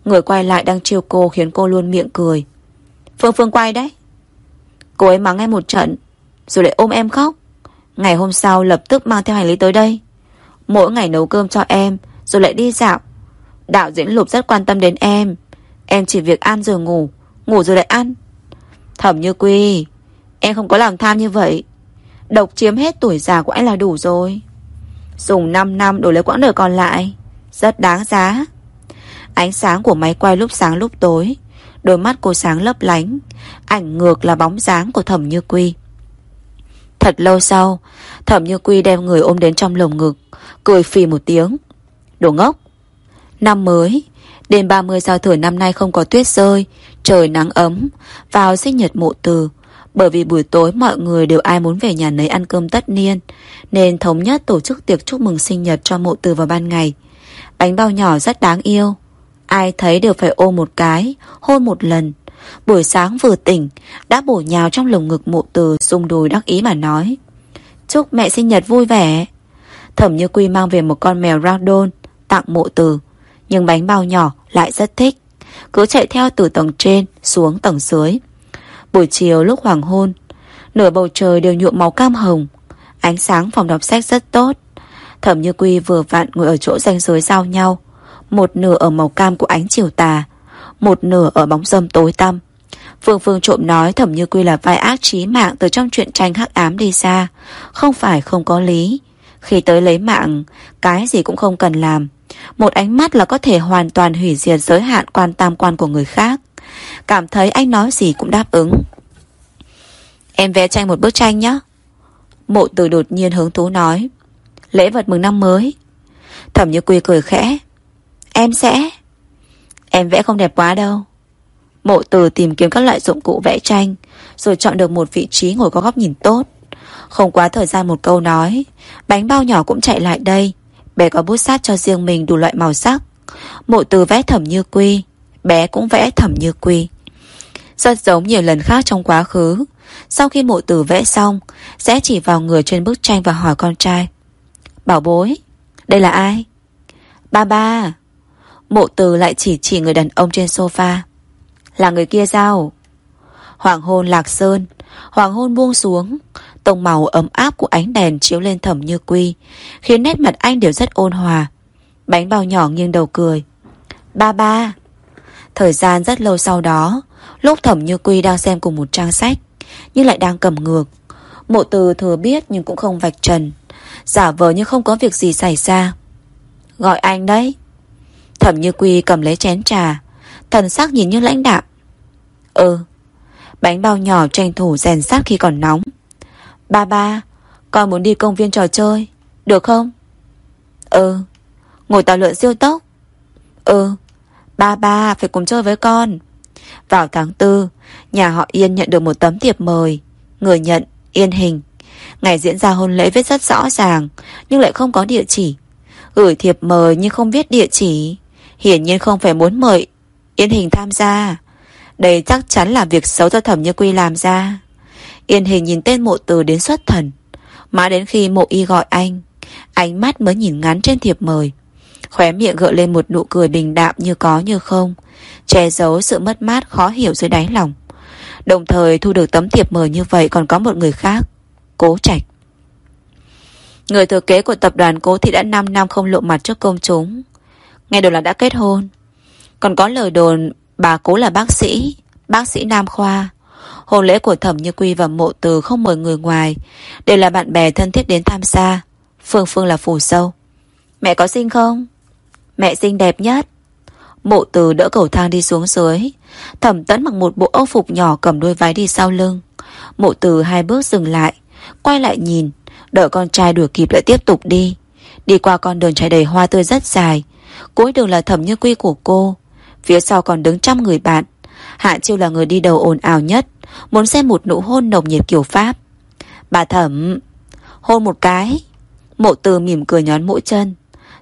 Người quay lại đang chiêu cô Khiến cô luôn miệng cười. Phương Phương quay đấy. Cô ấy mắng em một trận. Rồi lại ôm em khóc. Ngày hôm sau lập tức mang theo hành lý tới đây. Mỗi ngày nấu cơm cho em, Rồi lại đi dạo. Đạo diễn Lục rất quan tâm đến em. Em chỉ việc ăn rồi ngủ. Ngủ rồi lại ăn. Thẩm như quy, Em không có lòng tham như vậy. Độc chiếm hết tuổi già của anh là đủ rồi. Dùng 5 năm đổi lấy quãng đời còn lại, Rất đáng giá. Ánh sáng của máy quay lúc sáng lúc tối, Đôi mắt cô sáng lấp lánh, Ảnh ngược là bóng dáng của thẩm như quy. Thật lâu sau, Thẩm như quy đem người ôm đến trong lồng ngực, Cười phì một tiếng. Đồ ngốc, Năm mới Đêm 30 giao thừa năm nay không có tuyết rơi Trời nắng ấm Vào sinh nhật mộ từ. Bởi vì buổi tối mọi người đều ai muốn về nhà nấy ăn cơm tất niên Nên thống nhất tổ chức tiệc chúc mừng sinh nhật cho mộ từ vào ban ngày. Bánh bao nhỏ rất đáng yêu Ai thấy đều phải ôm một cái Hôn một lần. Buổi sáng vừa tỉnh Đã bổ nhào trong lồng ngực mộ từ Dùng đùi đắc ý mà nói Chúc mẹ sinh nhật vui vẻ. Thẩm Như Quy mang về một con mèo ragdoll tặng mộ từ, nhưng bánh bao nhỏ lại rất thích. Cứ chạy theo từ tầng trên xuống tầng dưới. Buổi chiều lúc hoàng hôn, Nửa bầu trời đều nhuộm màu cam hồng. Ánh sáng phòng đọc sách rất tốt. Thẩm Như Quy vừa vặn ngồi ở chỗ ranh giới giao nhau. Một nửa ở màu cam của ánh chiều tà, Một nửa ở bóng râm tối tăm. Phương Phương trộm nói Thẩm Như Quy là vai ác trí mạng Từ trong chuyện tranh hắc ám đi xa. Không phải không có lý. Khi tới lấy mạng, Cái gì cũng không cần làm. Một ánh mắt là có thể hoàn toàn hủy diệt giới hạn quan tam quan của người khác. Cảm thấy anh nói gì cũng đáp ứng. Em vẽ tranh một bức tranh nhé. Mộ từ đột nhiên hứng thú nói. Lễ vật mừng năm mới. Thẩm như quy cười khẽ. Em sẽ. Em vẽ không đẹp quá đâu. Mộ từ tìm kiếm các loại dụng cụ vẽ tranh, Rồi chọn được một vị trí ngồi có góc nhìn tốt. Không quá thời gian một câu nói, Bánh bao nhỏ cũng chạy lại đây Bé có bút sát cho riêng mình đủ loại màu sắc. Mộ từ vẽ thẩm như quy. Bé cũng vẽ thẩm như quy. Rất giống nhiều lần khác trong quá khứ. Sau khi mộ tử vẽ xong, Sẽ chỉ vào người trên bức tranh và hỏi con trai. Bảo bối, Đây là ai? Ba ba. Mộ từ lại chỉ chỉ người đàn ông trên sofa. Là người kia sao? Hoàng hôn lạc sơn. Hoàng hôn buông xuống. Tông màu ấm áp của ánh đèn chiếu lên thẩm như quy, Khiến nét mặt anh đều rất ôn hòa. Bánh bao nhỏ nghiêng đầu cười. Ba ba. Thời gian rất lâu sau đó, Lúc thẩm như quy đang xem cùng một trang sách, Nhưng lại đang cầm ngược. Mộ từ thừa biết nhưng cũng không vạch trần. Giả vờ như không có việc gì xảy ra. Gọi anh đấy. Thẩm như quy cầm lấy chén trà, Thần sắc nhìn như lãnh đạm. Ừ. Bánh bao nhỏ tranh thủ rèn sát khi còn nóng. Ba ba, Con muốn đi công viên trò chơi, Được không? Ừ. Ngồi tàu lượn siêu tốc. Ừ. Ba ba, phải cùng chơi với con. Vào tháng tư, Nhà họ Yên nhận được một tấm thiệp mời. Người nhận, Yên Hình. Ngày diễn ra hôn lễ viết rất rõ ràng, Nhưng lại không có địa chỉ. Gửi thiệp mời nhưng không viết địa chỉ. Hiển nhiên không phải muốn mời Yên Hình tham gia. Đây chắc chắn là việc xấu do thẩm như quy làm ra. Yên Hình nhìn tên mộ từ đến xuất thần. Mãi đến khi mộ y gọi anh, Ánh mắt mới nhìn ngắn trên thiệp mời. Khóe miệng gợi lên một nụ cười bình đạm như có như không, Che giấu sự mất mát khó hiểu dưới đáy lòng. Đồng thời thu được tấm thiệp mời như vậy còn có một người khác, Cố Trạch. Người thừa kế của tập đoàn Cố Thị đã 5 năm không lộ mặt trước công chúng. Nghe đồn là đã kết hôn. Còn có lời đồn bà Cố là bác sĩ Bác sĩ Nam Khoa. Hôn lễ của Thẩm Như Quy và Mộ Từ không mời người ngoài. Đều là bạn bè thân thiết đến tham gia. Phương Phương là phù sâu. Mẹ có xinh không? Mẹ xinh đẹp nhất. Mộ từ đỡ cầu thang đi xuống dưới. Thẩm tấn mặc một bộ âu phục nhỏ cầm đôi váy đi sau lưng. Mộ từ hai bước dừng lại, Quay lại nhìn, Đợi con trai đuổi kịp lại tiếp tục đi. Đi qua con đường trải đầy hoa tươi rất dài. Cuối đường là thẩm như quy của cô. Phía sau còn đứng trăm người bạn. Hạ Chiêu là người đi đầu ồn ào nhất. Muốn xem một nụ hôn nồng nhiệt kiểu Pháp. Bà thẩm, Hôn một cái. Mộ từ mỉm cười nhón mũi chân.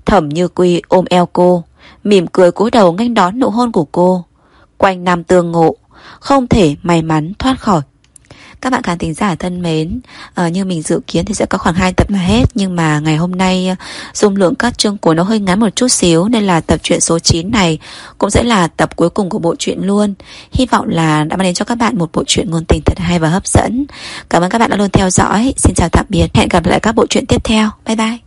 Thẩm như quy ôm eo cô, Mỉm cười cúi đầu nghênh đón nụ hôn của cô. Quanh năm tương ngộ, Không thể may mắn thoát khỏi các bạn khán thính giả thân mến à, Như mình dự kiến thì sẽ có khoảng 2 tập là hết Nhưng mà ngày hôm nay ờ, Dung lượng các chương cuối nó hơi ngắn một chút xíu Nên là tập truyện số 9 này Cũng sẽ là tập cuối cùng của bộ truyện luôn. Hy vọng là đã mang đến cho các bạn một bộ truyện ngôn tình thật hay và hấp dẫn. Cảm ơn các bạn đã luôn theo dõi. Xin chào tạm biệt. Hẹn gặp lại các bộ truyện tiếp theo. Bye bye.